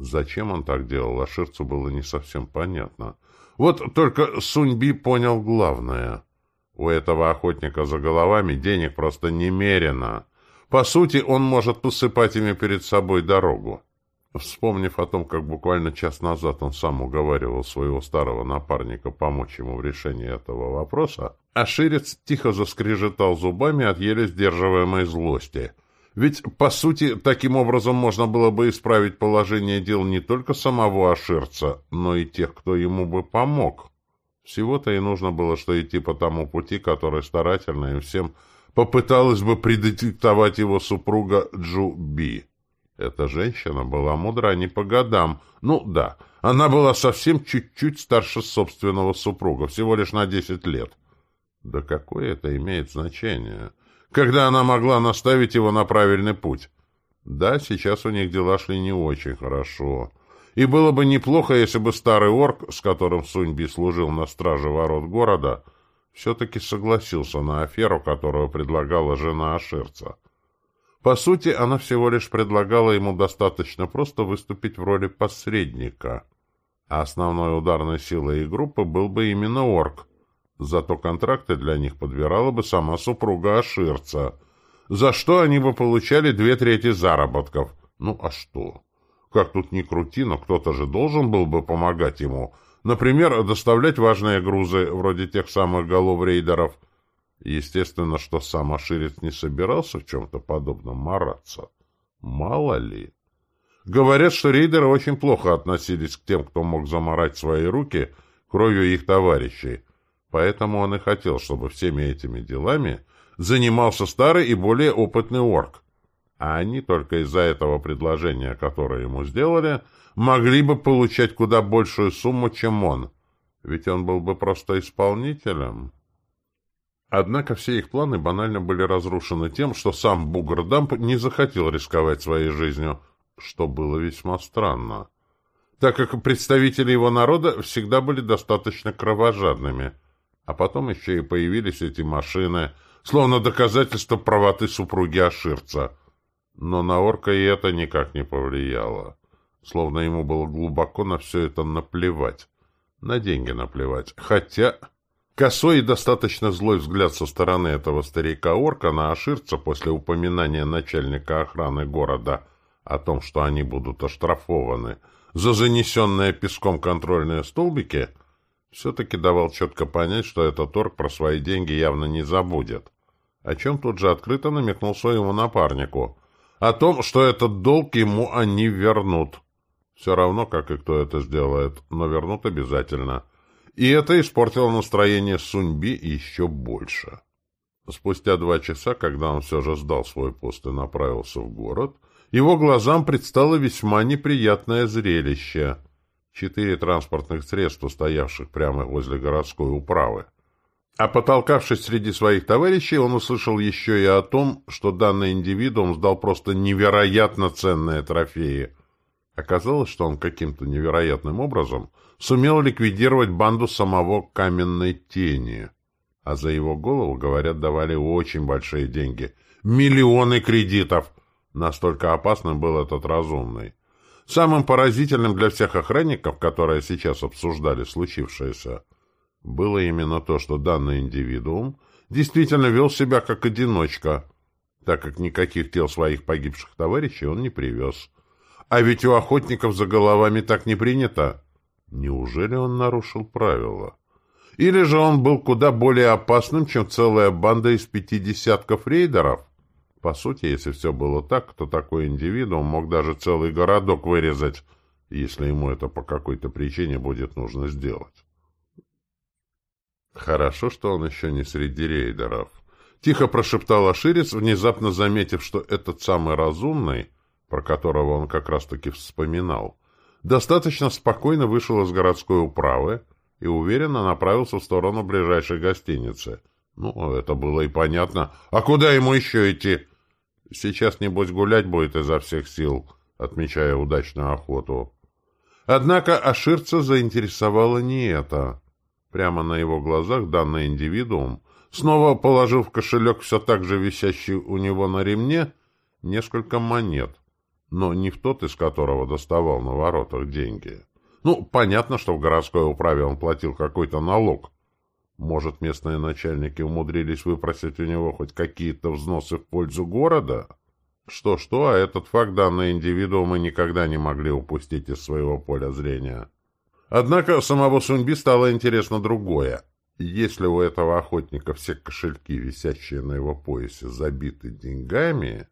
Зачем он так делал, Лаширцу было не совсем понятно. Вот только Суньби понял главное. У этого охотника за головами денег просто немерено. По сути, он может посыпать ими перед собой дорогу. Вспомнив о том, как буквально час назад он сам уговаривал своего старого напарника помочь ему в решении этого вопроса, Аширец тихо заскрежетал зубами от еле сдерживаемой злости. Ведь, по сути, таким образом можно было бы исправить положение дел не только самого Аширца, но и тех, кто ему бы помог. Всего-то и нужно было, что идти по тому пути, который старательно и всем попыталась бы предетектовать его супруга Джу Би. Эта женщина была мудра не по годам. Ну, да, она была совсем чуть-чуть старше собственного супруга, всего лишь на десять лет. Да какое это имеет значение? Когда она могла наставить его на правильный путь? Да, сейчас у них дела шли не очень хорошо. И было бы неплохо, если бы старый орк, с которым Суньби служил на страже ворот города, все-таки согласился на аферу, которую предлагала жена Аширца. По сути, она всего лишь предлагала ему достаточно просто выступить в роли посредника. А основной ударной силой их группы был бы именно орк. Зато контракты для них подбирала бы сама супруга Аширца, за что они бы получали две трети заработков. Ну а что? Как тут ни крути, но кто-то же должен был бы помогать ему. Например, доставлять важные грузы, вроде тех самых голов рейдеров – Естественно, что сам Аширец не собирался в чем-то подобном мараться. Мало ли. Говорят, что рейдеры очень плохо относились к тем, кто мог заморать свои руки кровью их товарищей. Поэтому он и хотел, чтобы всеми этими делами занимался старый и более опытный орк. А они только из-за этого предложения, которое ему сделали, могли бы получать куда большую сумму, чем он. Ведь он был бы просто исполнителем. Однако все их планы банально были разрушены тем, что сам Бугрдамп не захотел рисковать своей жизнью, что было весьма странно, так как представители его народа всегда были достаточно кровожадными. А потом еще и появились эти машины, словно доказательство правоты супруги Аширца. Но на орка и это никак не повлияло. Словно ему было глубоко на все это наплевать. На деньги наплевать. Хотя... Косой и достаточно злой взгляд со стороны этого старика-орка на Аширца после упоминания начальника охраны города о том, что они будут оштрафованы за занесенные песком контрольные столбики, все-таки давал четко понять, что этот орк про свои деньги явно не забудет. О чем тут же открыто намекнул своему напарнику. О том, что этот долг ему они вернут. Все равно, как и кто это сделает, но вернут обязательно. И это испортило настроение Суньби еще больше. Спустя два часа, когда он все же сдал свой пост и направился в город, его глазам предстало весьма неприятное зрелище. Четыре транспортных средства, стоявших прямо возле городской управы. А потолкавшись среди своих товарищей, он услышал еще и о том, что данный индивидуум сдал просто невероятно ценные трофеи. Оказалось, что он каким-то невероятным образом сумел ликвидировать банду самого каменной тени. А за его голову, говорят, давали очень большие деньги. Миллионы кредитов! Настолько опасным был этот разумный. Самым поразительным для всех охранников, которые сейчас обсуждали случившееся, было именно то, что данный индивидуум действительно вел себя как одиночка, так как никаких тел своих погибших товарищей он не привез. А ведь у охотников за головами так не принято. Неужели он нарушил правила? Или же он был куда более опасным, чем целая банда из пяти десятков рейдеров? По сути, если все было так, то такой индивидуум мог даже целый городок вырезать, если ему это по какой-то причине будет нужно сделать. Хорошо, что он еще не среди рейдеров. Тихо прошептал Аширец, внезапно заметив, что этот самый разумный, про которого он как раз-таки вспоминал, достаточно спокойно вышел из городской управы и уверенно направился в сторону ближайшей гостиницы. Ну, это было и понятно. А куда ему еще идти? Сейчас, небось, гулять будет изо всех сил, отмечая удачную охоту. Однако Аширца заинтересовало не это. Прямо на его глазах данный индивидуум снова положил в кошелек все так же висящий у него на ремне несколько монет но не в тот, из которого доставал на воротах деньги. Ну, понятно, что в городской управе он платил какой-то налог. Может, местные начальники умудрились выпросить у него хоть какие-то взносы в пользу города? Что-что, а этот факт данные индивидуумы никогда не могли упустить из своего поля зрения. Однако самого Суньби стало интересно другое. Если у этого охотника все кошельки, висящие на его поясе, забиты деньгами,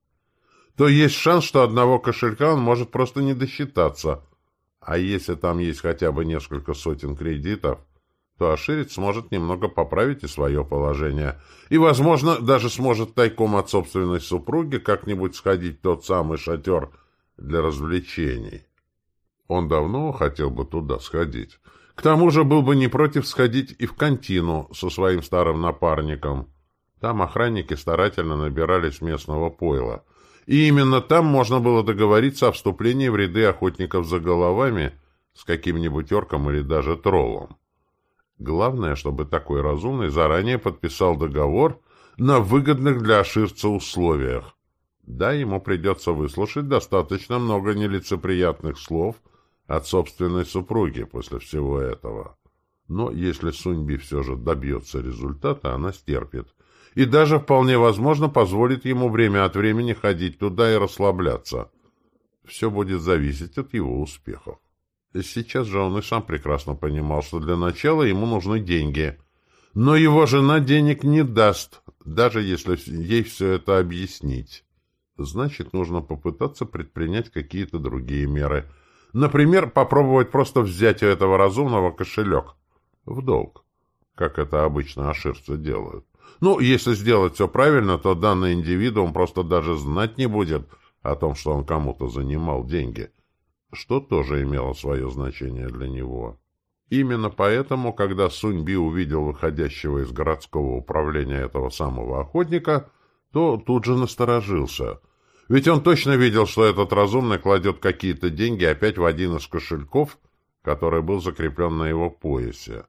то есть шанс, что одного кошелька он может просто не досчитаться. А если там есть хотя бы несколько сотен кредитов, то Аширец сможет немного поправить и свое положение. И, возможно, даже сможет тайком от собственной супруги как-нибудь сходить в тот самый шатер для развлечений. Он давно хотел бы туда сходить. К тому же был бы не против сходить и в контину со своим старым напарником. Там охранники старательно набирались местного пойла. И именно там можно было договориться о вступлении в ряды охотников за головами с каким-нибудь орком или даже троллом. Главное, чтобы такой разумный заранее подписал договор на выгодных для аширца условиях. Да, ему придется выслушать достаточно много нелицеприятных слов от собственной супруги после всего этого. Но если Суньби все же добьется результата, она стерпит. И даже вполне возможно позволит ему время от времени ходить туда и расслабляться. Все будет зависеть от его успехов. Сейчас же он и сам прекрасно понимал, что для начала ему нужны деньги. Но его жена денег не даст, даже если ей все это объяснить. Значит, нужно попытаться предпринять какие-то другие меры. Например, попробовать просто взять у этого разумного кошелек. В долг. Как это обычно аширцы делают. Ну, если сделать все правильно, то данный индивидуум просто даже знать не будет о том, что он кому-то занимал деньги что тоже имело свое значение для него. Именно поэтому, когда Суньби увидел выходящего из городского управления этого самого охотника, то тут же насторожился. Ведь он точно видел, что этот разумный кладет какие-то деньги опять в один из кошельков, который был закреплен на его поясе.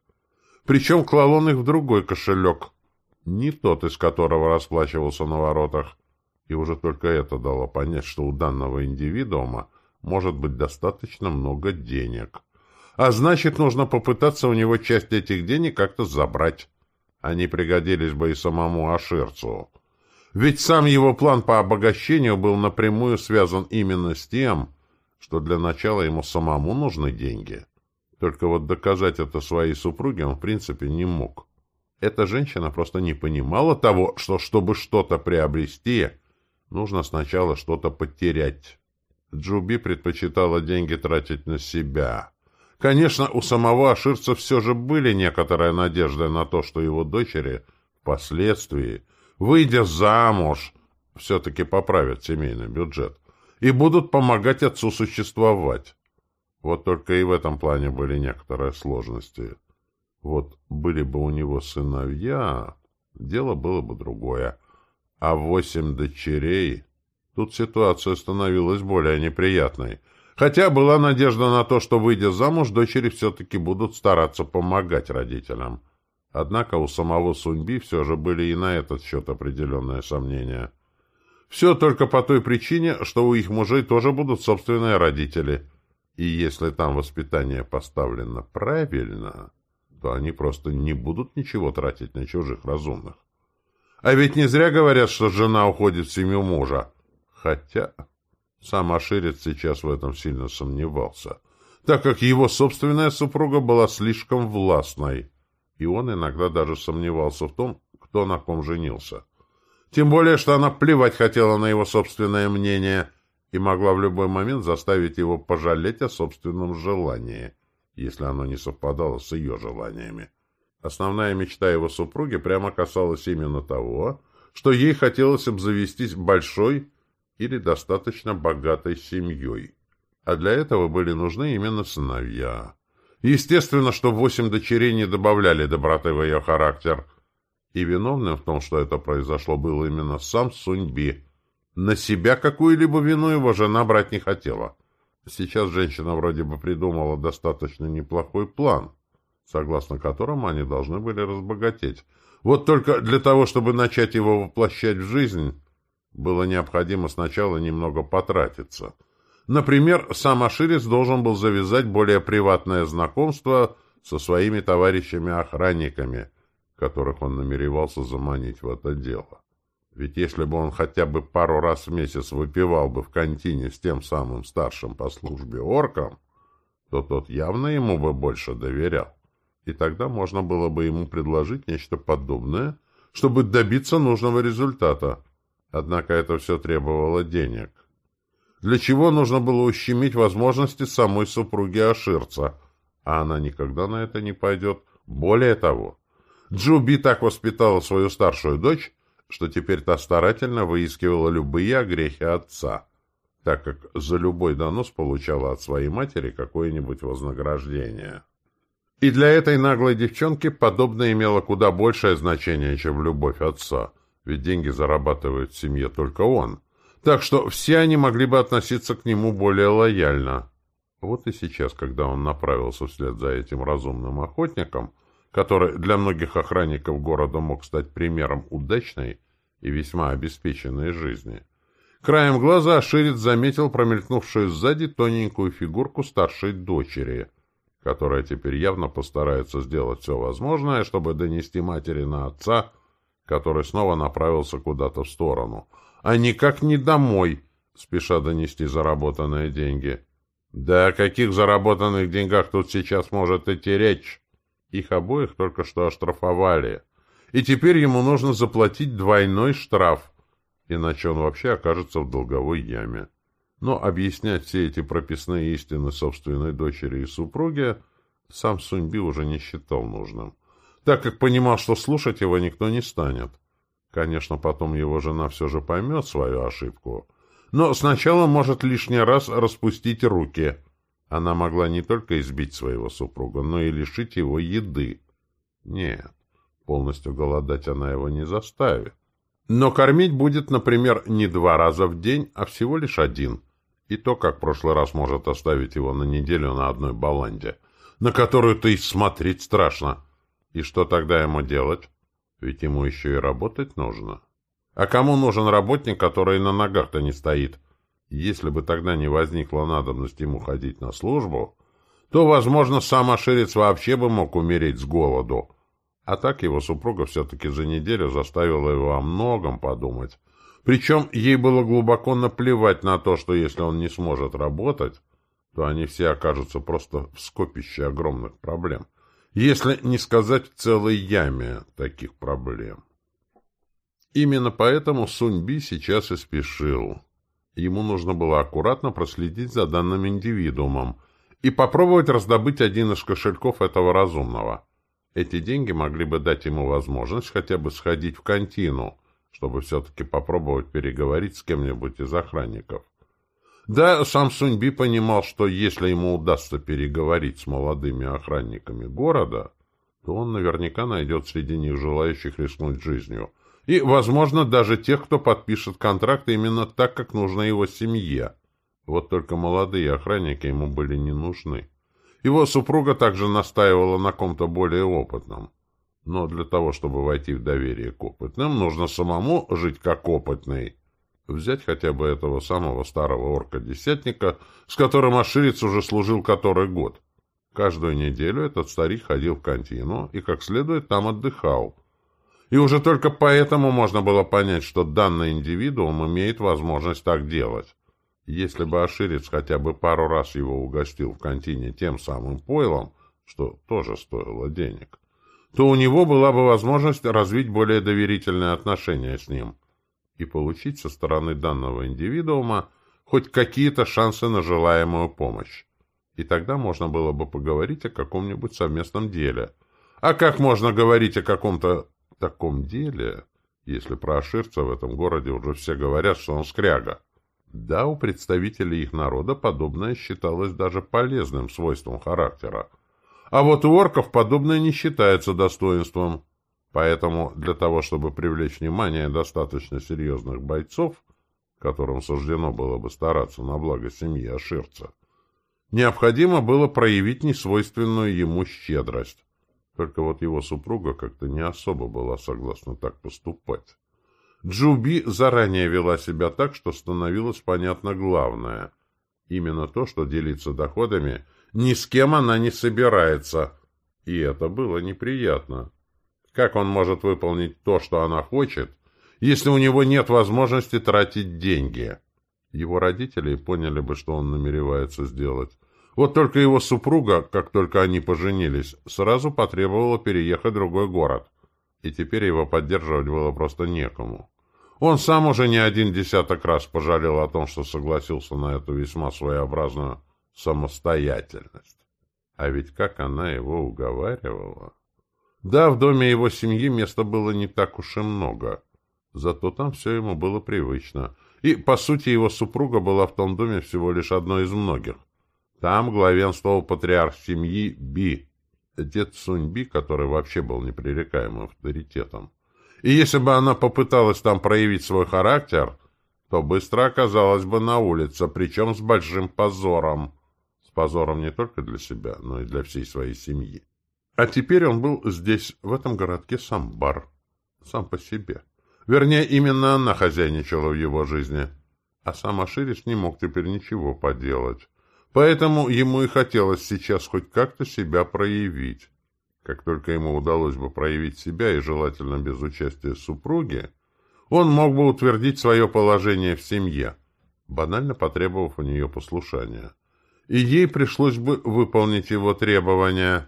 Причем клал он их в другой кошелек, не тот, из которого расплачивался на воротах. И уже только это дало понять, что у данного индивидуума может быть достаточно много денег. А значит, нужно попытаться у него часть этих денег как-то забрать. Они пригодились бы и самому Аширцу. Ведь сам его план по обогащению был напрямую связан именно с тем, что для начала ему самому нужны деньги. Только вот доказать это своей супруге он в принципе не мог. Эта женщина просто не понимала того, что чтобы что-то приобрести, нужно сначала что-то потерять. Джуби предпочитала деньги тратить на себя. Конечно, у самого Аширца все же были некоторые надежды на то, что его дочери впоследствии, выйдя замуж, все-таки поправят семейный бюджет и будут помогать отцу существовать. Вот только и в этом плане были некоторые сложности. Вот были бы у него сыновья, дело было бы другое. А восемь дочерей... Тут ситуация становилась более неприятной. Хотя была надежда на то, что, выйдя замуж, дочери все-таки будут стараться помогать родителям. Однако у самого Суньби все же были и на этот счет определенные сомнения. Все только по той причине, что у их мужей тоже будут собственные родители. И если там воспитание поставлено правильно, то они просто не будут ничего тратить на чужих разумных. А ведь не зря говорят, что жена уходит в семью мужа. Хотя сам Аширец сейчас в этом сильно сомневался, так как его собственная супруга была слишком властной, и он иногда даже сомневался в том, кто на ком женился. Тем более, что она плевать хотела на его собственное мнение и могла в любой момент заставить его пожалеть о собственном желании, если оно не совпадало с ее желаниями. Основная мечта его супруги прямо касалась именно того, что ей хотелось обзавестись большой, или достаточно богатой семьей. А для этого были нужны именно сыновья. Естественно, что восемь дочерей не добавляли доброты в ее характер. И виновным в том, что это произошло, был именно сам Суньби. На себя какую-либо вину его жена брать не хотела. Сейчас женщина вроде бы придумала достаточно неплохой план, согласно которому они должны были разбогатеть. Вот только для того, чтобы начать его воплощать в жизнь, было необходимо сначала немного потратиться. Например, сам Аширец должен был завязать более приватное знакомство со своими товарищами-охранниками, которых он намеревался заманить в это дело. Ведь если бы он хотя бы пару раз в месяц выпивал бы в контине с тем самым старшим по службе орком, то тот явно ему бы больше доверял. И тогда можно было бы ему предложить нечто подобное, чтобы добиться нужного результата. Однако это все требовало денег. Для чего нужно было ущемить возможности самой супруги Аширца, а она никогда на это не пойдет. Более того, Джуби так воспитала свою старшую дочь, что теперь та старательно выискивала любые огрехи отца, так как за любой донос получала от своей матери какое-нибудь вознаграждение. И для этой наглой девчонки подобное имело куда большее значение, чем любовь отца, ведь деньги зарабатывает в семье только он. Так что все они могли бы относиться к нему более лояльно. Вот и сейчас, когда он направился вслед за этим разумным охотником, который для многих охранников города мог стать примером удачной и весьма обеспеченной жизни. Краем глаза Ширит заметил промелькнувшую сзади тоненькую фигурку старшей дочери, которая теперь явно постарается сделать все возможное, чтобы донести матери на отца, который снова направился куда-то в сторону, а никак не домой, спеша донести заработанные деньги. Да о каких заработанных деньгах тут сейчас может идти речь? Их обоих только что оштрафовали. И теперь ему нужно заплатить двойной штраф, иначе он вообще окажется в долговой яме. Но объяснять все эти прописные истины собственной дочери и супруге сам Суньби уже не считал нужным, так как понимал, что слушать его никто не станет. Конечно, потом его жена все же поймет свою ошибку, но сначала может лишний раз распустить руки — она могла не только избить своего супруга, но и лишить его еды. Нет, полностью голодать она его не заставит. Но кормить будет, например, не два раза в день, а всего лишь один. И то, как в прошлый раз может оставить его на неделю на одной баланде, на которую-то и смотреть страшно. И что тогда ему делать? Ведь ему еще и работать нужно. А кому нужен работник, который на ногах-то не стоит? — если бы тогда не возникла надобность ему ходить на службу, то, возможно, сам Аширец вообще бы мог умереть с голоду. А так его супруга все-таки за неделю заставила его о многом подумать. Причем ей было глубоко наплевать на то, что если он не сможет работать, то они все окажутся просто в скопище огромных проблем. Если не сказать целой яме таких проблем. Именно поэтому Суньби сейчас и спешил. Ему нужно было аккуратно проследить за данным индивидуумом и попробовать раздобыть один из кошельков этого разумного. Эти деньги могли бы дать ему возможность хотя бы сходить в контину, чтобы все-таки попробовать переговорить с кем-нибудь из охранников. Да, сам Суньби понимал, что если ему удастся переговорить с молодыми охранниками города, то он наверняка найдет среди них желающих рискнуть жизнью, и, возможно, даже тех, кто подпишет контракт именно так, как нужно его семье. Вот только молодые охранники ему были не нужны. Его супруга также настаивала на ком-то более опытном. Но для того, чтобы войти в доверие к опытным, нужно самому жить как опытный. Взять хотя бы этого самого старого орка-десятника, с которым Аширец уже служил который год. Каждую неделю этот старик ходил в контину и как следует там отдыхал – и уже только поэтому можно было понять, что данный индивидуум имеет возможность так делать. Если бы Аширец хотя бы пару раз его угостил в контине тем самым пойлом, что тоже стоило денег, то у него была бы возможность развить более доверительные отношения с ним и получить со стороны данного индивидуума хоть какие-то шансы на желаемую помощь. И тогда можно было бы поговорить о каком-нибудь совместном деле. А как можно говорить о каком-то таком деле, если про Аширца в этом городе уже все говорят, что он скряга? Да, у представителей их народа подобное считалось даже полезным свойством характера. А вот у орков подобное не считается достоинством. Поэтому для того, чтобы привлечь внимание достаточно серьезных бойцов, которым суждено было бы стараться на благо семьи Аширца, необходимо было проявить несвойственную ему щедрость. Только вот его супруга как-то не особо была согласна так поступать. Джуби заранее вела себя так, что становилось понятно главное. Именно то, что делиться доходами ни с кем она не собирается. И это было неприятно. Как он может выполнить то, что она хочет, если у него нет возможности тратить деньги. Его родители поняли бы, что он намеревается сделать. Вот только его супруга, как только они поженились, сразу потребовала переехать в другой город. И теперь его поддерживать было просто некому. Он сам уже не один десяток раз пожалел о том, что согласился на эту весьма своеобразную самостоятельность. А ведь как она его уговаривала. Да, в доме его семьи места было не так уж и много. Зато там все ему было привычно. И, по сути, его супруга была в том доме всего лишь одной из многих. Там главенствовал патриарх семьи Би, дед Сунь Би, который вообще был непререкаемым авторитетом. И если бы она попыталась там проявить свой характер, то быстро оказалась бы на улице, причем с большим позором. С позором не только для себя, но и для всей своей семьи. А теперь он был здесь, в этом городке Самбар, сам по себе. Вернее, именно она хозяйничала в его жизни. А сам Аширис не мог теперь ничего поделать. Поэтому ему и хотелось сейчас хоть как-то себя проявить. Как только ему удалось бы проявить себя, и желательно без участия супруги, он мог бы утвердить свое положение в семье, банально потребовав у нее послушания. И ей пришлось бы выполнить его требования.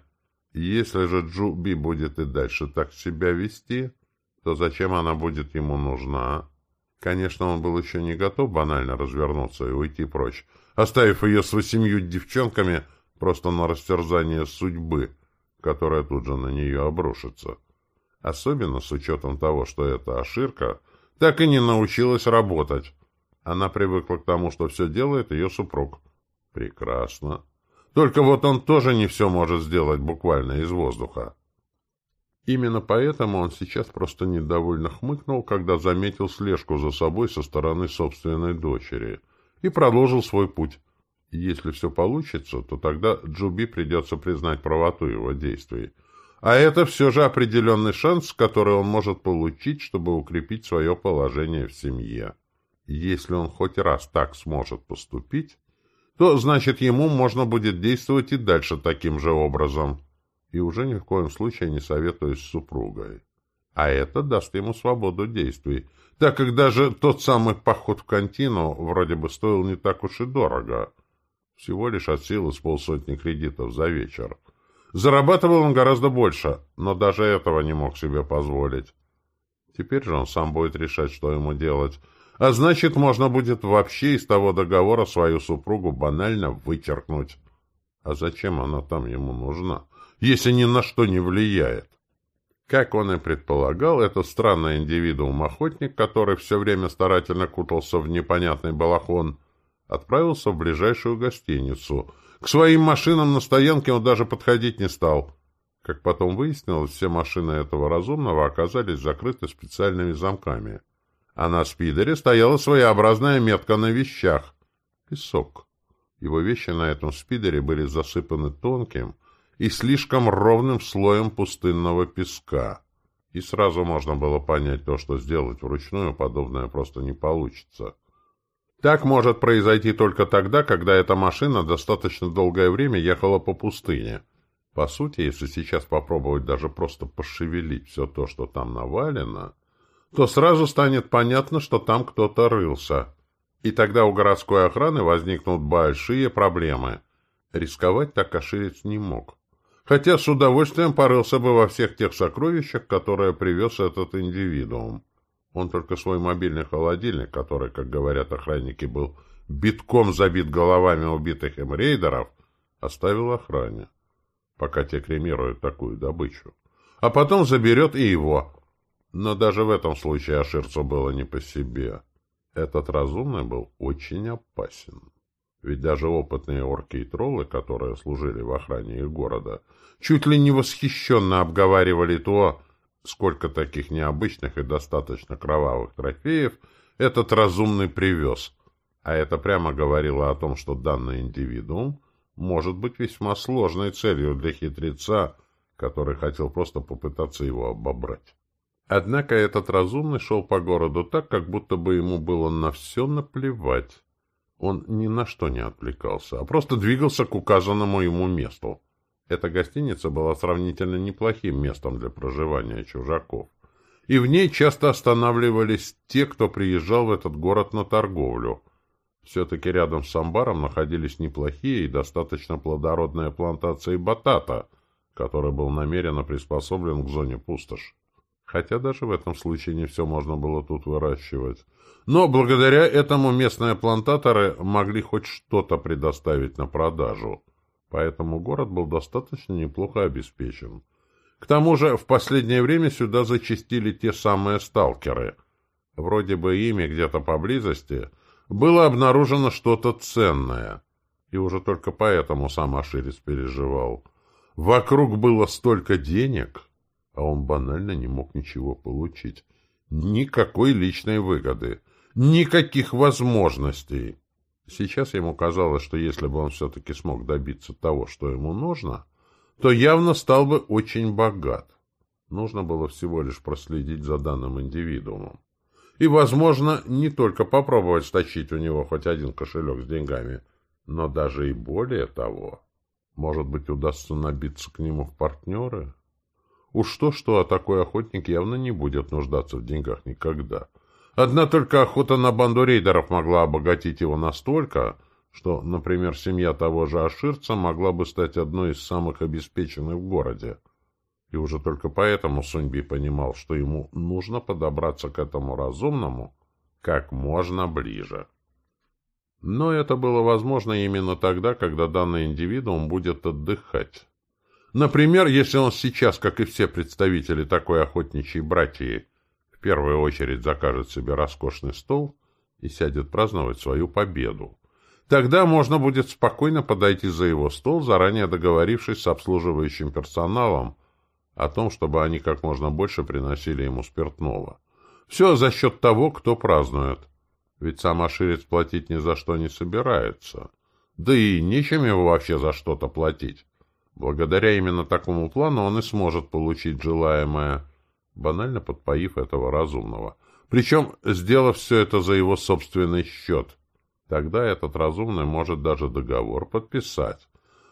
Если же Джуби будет и дальше так себя вести, то зачем она будет ему нужна? Конечно, он был еще не готов банально развернуться и уйти прочь, оставив ее с восемью девчонками просто на растерзание судьбы, которая тут же на нее обрушится. Особенно с учетом того, что эта Аширка так и не научилась работать. Она привыкла к тому, что все делает ее супруг. Прекрасно. Только вот он тоже не все может сделать буквально из воздуха. Именно поэтому он сейчас просто недовольно хмыкнул, когда заметил слежку за собой со стороны собственной дочери, и продолжил свой путь. Если все получится, то тогда Джуби придется признать правоту его действий. А это все же определенный шанс, который он может получить, чтобы укрепить свое положение в семье. Если он хоть раз так сможет поступить, то, значит, ему можно будет действовать и дальше таким же образом и уже ни в коем случае не советуюсь с супругой. А это даст ему свободу действий, так как даже тот самый поход в контину вроде бы стоил не так уж и дорого. Всего лишь от силы с полсотни кредитов за вечер. Зарабатывал он гораздо больше, но даже этого не мог себе позволить. Теперь же он сам будет решать, что ему делать. А значит, можно будет вообще из того договора свою супругу банально вычеркнуть. А зачем она там ему нужна? если ни на что не влияет. Как он и предполагал, этот странный индивидуум-охотник, который все время старательно кутался в непонятный балахон, отправился в ближайшую гостиницу. К своим машинам на стоянке он даже подходить не стал. Как потом выяснилось, все машины этого разумного оказались закрыты специальными замками. А на спидере стояла своеобразная метка на вещах. Песок. Его вещи на этом спидере были засыпаны тонким, и слишком ровным слоем пустынного песка. И сразу можно было понять то, что сделать вручную подобное просто не получится. Так может произойти только тогда, когда эта машина достаточно долгое время ехала по пустыне. По сути, если сейчас попробовать даже просто пошевелить все то, что там навалено, то сразу станет понятно, что там кто-то рылся. И тогда у городской охраны возникнут большие проблемы. Рисковать так оширец не мог хотя с удовольствием порылся бы во всех тех сокровищах, которые привез этот индивидуум. Он только свой мобильный холодильник, который, как говорят охранники, был битком забит головами убитых им рейдеров, оставил охране, пока те кремируют такую добычу. А потом заберет и его. Но даже в этом случае Аширцу было не по себе. Этот разумный был очень опасен. Ведь даже опытные орки и троллы, которые служили в охране их города, чуть ли не восхищенно обговаривали то, сколько таких необычных и достаточно кровавых трофеев этот разумный привез. А это прямо говорило о том, что данный индивидуум может быть весьма сложной целью для хитреца, который хотел просто попытаться его обобрать. Однако этот разумный шел по городу так, как будто бы ему было на все наплевать. Он ни на что не отвлекался, а просто двигался к указанному ему месту. Эта гостиница была сравнительно неплохим местом для проживания чужаков. и в ней часто останавливались те, кто приезжал в этот город на торговлю. Все-таки рядом с амбаром находились неплохие и достаточно плодородные плантации батата, который был намеренно приспособлен к зоне пустошь. Хотя даже в этом случае не все можно было тут выращивать. Но благодаря этому местные плантаторы могли хоть что-то предоставить на продажу. Поэтому город был достаточно неплохо обеспечен. К тому же в последнее время сюда зачастили те самые сталкеры. Вроде бы ими где-то поблизости было обнаружено что-то ценное. И уже только поэтому сам Аширис переживал. Вокруг было столько денег, а он банально не мог ничего получить. Никакой личной выгоды. Никаких возможностей. Сейчас ему казалось, что если бы он все-таки смог добиться того, что ему нужно, то явно стал бы очень богат. Нужно было всего лишь проследить за данным индивидуумом. И, возможно, не только попробовать стащить у него хоть один кошелек с деньгами, но даже и более того. Может быть, удастся набиться к нему в партнеры? Уж то-что, а такой охотник явно не будет нуждаться в деньгах никогда. — Одна только охота на банду рейдеров могла обогатить его настолько, что, например, семья того же Аширца могла бы стать одной из самых обеспеченных в городе. И уже только поэтому Суньби понимал, что ему нужно подобраться к этому разумному как можно ближе. Но это было возможно именно тогда, когда данный индивидуум будет отдыхать. Например, если он сейчас, как и все представители такой охотничьей братьи, первую очередь закажет себе роскошный стол и сядет праздновать свою победу. Тогда можно будет спокойно подойти за его стол, заранее договорившись с обслуживающим персоналом о том, чтобы они как можно больше приносили ему спиртного. Все за счет того, кто празднует. Ведь сам Аширец платить ни за что не собирается. Да и нечем его вообще за что-то платить. Благодаря именно такому плану он и сможет получить желаемое – банально подпоив этого разумного. Причем, сделав все это за его собственный счет. Тогда этот разумный может даже договор подписать.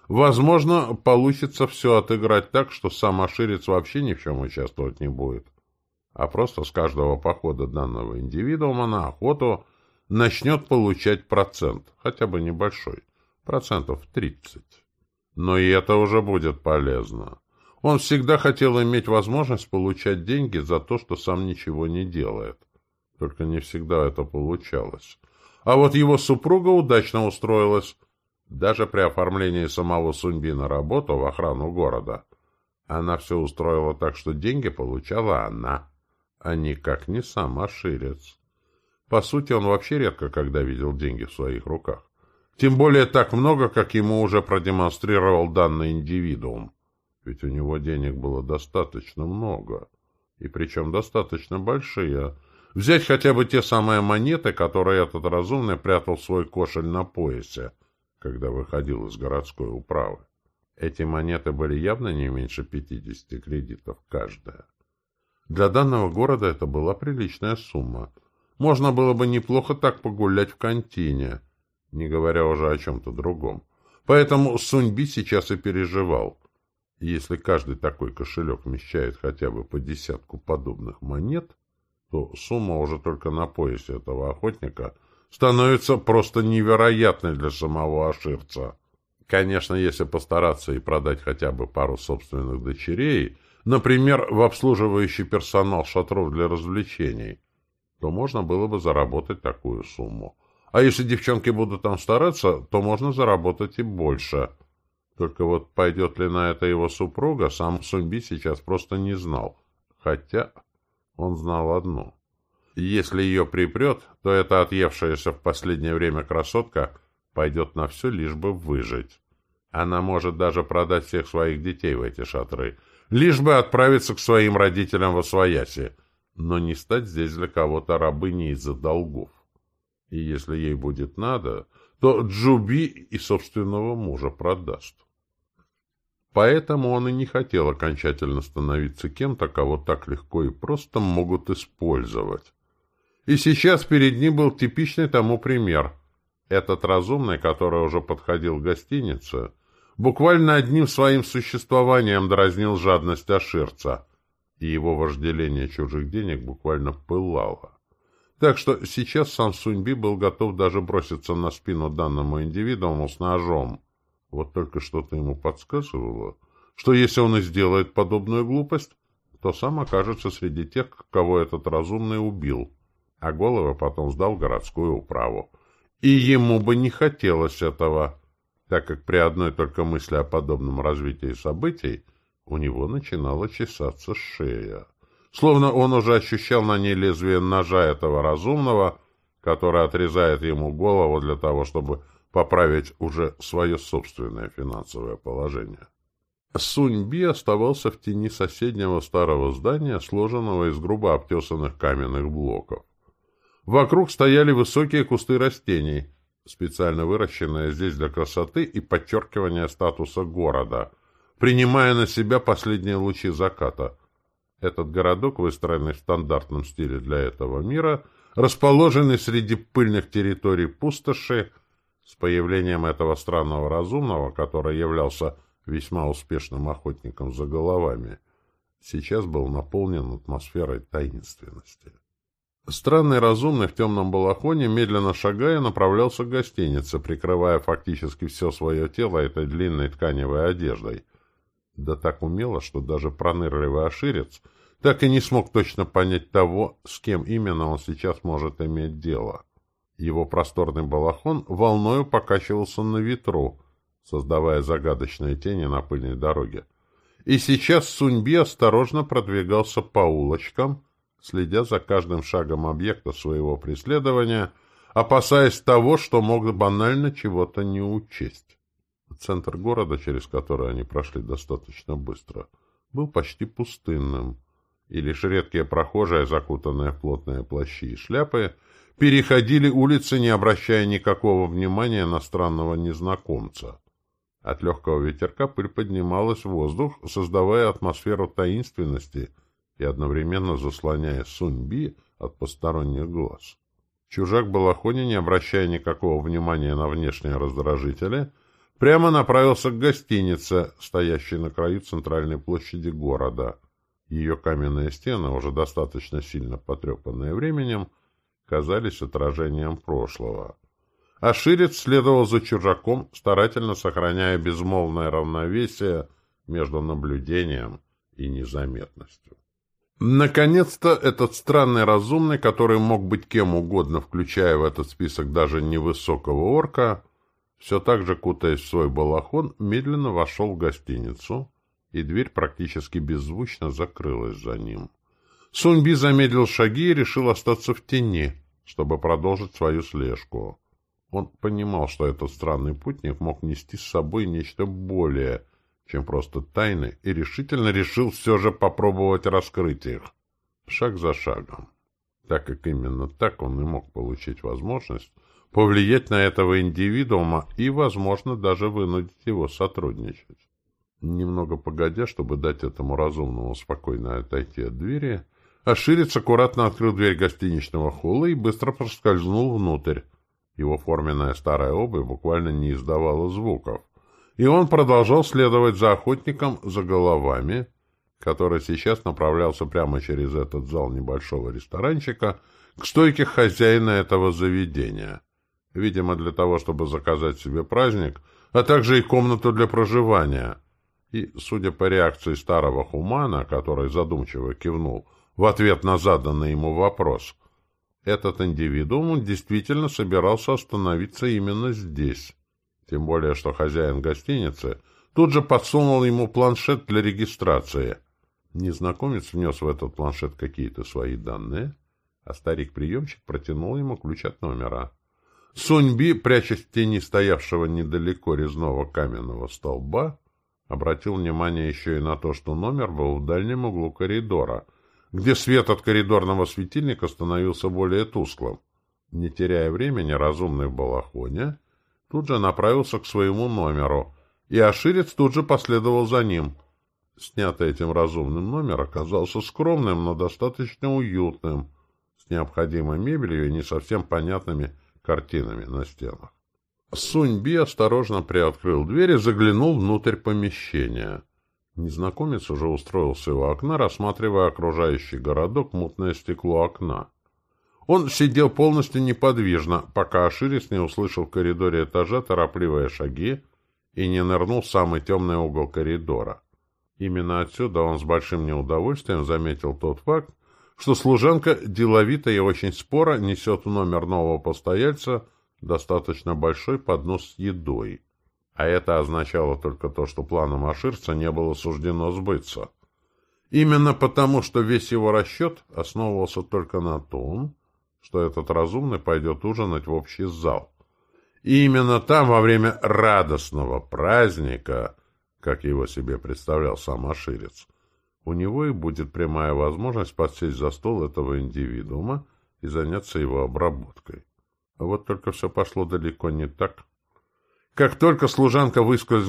Возможно, получится все отыграть так, что сам Аширец вообще ни в чем участвовать не будет. А просто с каждого похода данного индивидуума на охоту начнет получать процент, хотя бы небольшой, процентов 30. Но и это уже будет полезно. Он всегда хотел иметь возможность получать деньги за то, что сам ничего не делает. Только не всегда это получалось. А вот его супруга удачно устроилась. Даже при оформлении самого Суньби на работу в охрану города. Она все устроила так, что деньги получала она, а никак не сам Аширец. По сути, он вообще редко когда видел деньги в своих руках. Тем более так много, как ему уже продемонстрировал данный индивидуум ведь у него денег было достаточно много, и причем достаточно большие. Взять хотя бы те самые монеты, которые этот разумный прятал в свой кошель на поясе, когда выходил из городской управы. Эти монеты были явно не меньше 50 кредитов каждая. Для данного города это была приличная сумма. Можно было бы неплохо так погулять в контине, не говоря уже о чем-то другом. Поэтому Суньби сейчас и переживал. Если каждый такой кошелек вмещает хотя бы по десятку подобных монет, то сумма уже только на поясе этого охотника становится просто невероятной для самого Аширца. Конечно, если постараться и продать хотя бы пару собственных дочерей, например, в обслуживающий персонал шатров для развлечений, то можно было бы заработать такую сумму. А если девчонки будут там стараться, то можно заработать и больше – только вот пойдет ли на это его супруга, сам Суньби сейчас просто не знал. Хотя он знал одно. Если ее припрет, то эта отъевшаяся в последнее время красотка пойдет на все, лишь бы выжить. Она может даже продать всех своих детей в эти шатры, лишь бы отправиться к своим родителям во свояси, но не стать здесь для кого-то рабыней из-за долгов. И если ей будет надо, то Джуби и собственного мужа продаст. Поэтому он и не хотел окончательно становиться кем-то, кого так легко и просто могут использовать. И сейчас перед ним был типичный тому пример. Этот разумный, который уже подходил к гостинице, буквально одним своим существованием дразнил жадность Аширца. и его вожделение чужих денег буквально пылало. Так что сейчас сам Суньби был готов даже броситься на спину данному индивидууму с ножом. Вот только что-то ему подсказывало, что если он и сделает подобную глупость, то сам окажется среди тех, кого этот разумный убил, а головы потом сдал в городскую управу. И ему бы не хотелось этого, так как при одной только мысли о подобном развитии событий у него начинала чесаться шея. Словно он уже ощущал на ней лезвие ножа этого разумного, который отрезает ему голову для того, чтобы поправить уже свое собственное финансовое положение. Суньби оставался в тени соседнего старого здания, сложенного из грубо обтесанных каменных блоков. Вокруг стояли высокие кусты растений, специально выращенные здесь для красоты и подчеркивания статуса города, принимая на себя последние лучи заката. Этот городок, выстроенный в стандартном стиле для этого мира, расположенный среди пыльных территорий пустоши, с появлением этого странного разумного, который являлся весьма успешным охотником за головами, сейчас был наполнен атмосферой таинственности. Странный разумный в темном балахоне, медленно шагая, направлялся к гостинице, прикрывая фактически все свое тело этой длинной тканевой одеждой. Да так умело, что даже пронырливый оширец так и не смог точно понять того, с кем именно он сейчас может иметь дело. Его просторный балахон волною покачивался на ветру, создавая загадочные тени на пыльной дороге. И сейчас Суньби осторожно продвигался по улочкам, следя за каждым шагом объекта своего преследования, опасаясь того, что мог банально чего-то не учесть. Центр города, через который они прошли достаточно быстро, был почти пустынным, и лишь редкие прохожие, закутанные в плотные плащи и шляпы, переходили улицы, не обращая никакого внимания на странного незнакомца. От легкого ветерка пыль поднималась в воздух, создавая атмосферу таинственности и одновременно заслоняя Суньби от посторонних глаз. Чужак Балахони, не обращая никакого внимания на внешние раздражители, прямо направился к гостинице, стоящей на краю центральной площади города. Ее каменные стены, уже достаточно сильно потрепанные временем, казались отражением прошлого. А Ширец следовал за чужаком, старательно сохраняя безмолвное равновесие между наблюдением и незаметностью. Наконец-то этот странный разумный, который мог быть кем угодно, включая в этот список даже невысокого орка, все так же кутаясь в свой балахон, медленно вошел в гостиницу, и дверь практически беззвучно закрылась за ним. Суньби замедлил шаги и решил остаться в тени, чтобы продолжить свою слежку. Он понимал, что этот странный путник мог нести с собой нечто более, чем просто тайны, и решительно решил все же попробовать раскрыть их. Шаг за шагом. Так как именно так он и мог получить возможность повлиять на этого индивидуума и, возможно, даже вынудить его сотрудничать. Немного погодя, чтобы дать этому разумному спокойно отойти от двери, Аширец аккуратно открыл дверь гостиничного холла и быстро проскользнул внутрь. Его форменная старая обувь буквально не издавала звуков. И он продолжал следовать за охотником за головами, который сейчас направлялся прямо через этот зал небольшого ресторанчика к стойке хозяина этого заведения. Видимо, для того, чтобы заказать себе праздник, а также и комнату для проживания. И, судя по реакции старого хумана, который задумчиво кивнул в ответ на заданный ему вопрос — этот индивидуум действительно собирался остановиться именно здесь. Тем более, что хозяин гостиницы тут же подсунул ему планшет для регистрации. Незнакомец внес в этот планшет какие-то свои данные, а старик-приемщик протянул ему ключ от номера. Суньби, прячась в тени стоявшего недалеко резного каменного столба, обратил внимание еще и на то, что номер был в дальнем углу коридора — где свет от коридорного светильника становился более тусклым. Не теряя времени, разумный в балахоне тут же направился к своему номеру, и Аширец тут же последовал за ним. Снятый этим разумным номер оказался скромным, но достаточно уютным, с необходимой мебелью и не совсем понятными картинами на стенах. Суньби осторожно приоткрыл дверь и заглянул внутрь помещения. Незнакомец уже устроился у окна, рассматривая окружающий городок мутное стекло окна. Он сидел полностью неподвижно, пока Аширис не услышал в коридоре этажа торопливые шаги и не нырнул в самый темный угол коридора. Именно отсюда он с большим неудовольствием заметил тот факт, что служанка деловито и очень споро несет в номер нового постояльца достаточно большой поднос с едой. А это означало только то, что планам Аширца не было суждено сбыться. Именно потому, что весь его расчет основывался только на том, что этот разумный пойдет ужинать в общий зал. И именно там, во время радостного праздника, как его себе представлял сам Аширец, у него и будет прямая возможность подсесть за стол этого индивидуума и заняться его обработкой. А вот только все пошло далеко не так. Как только служанка выскользнула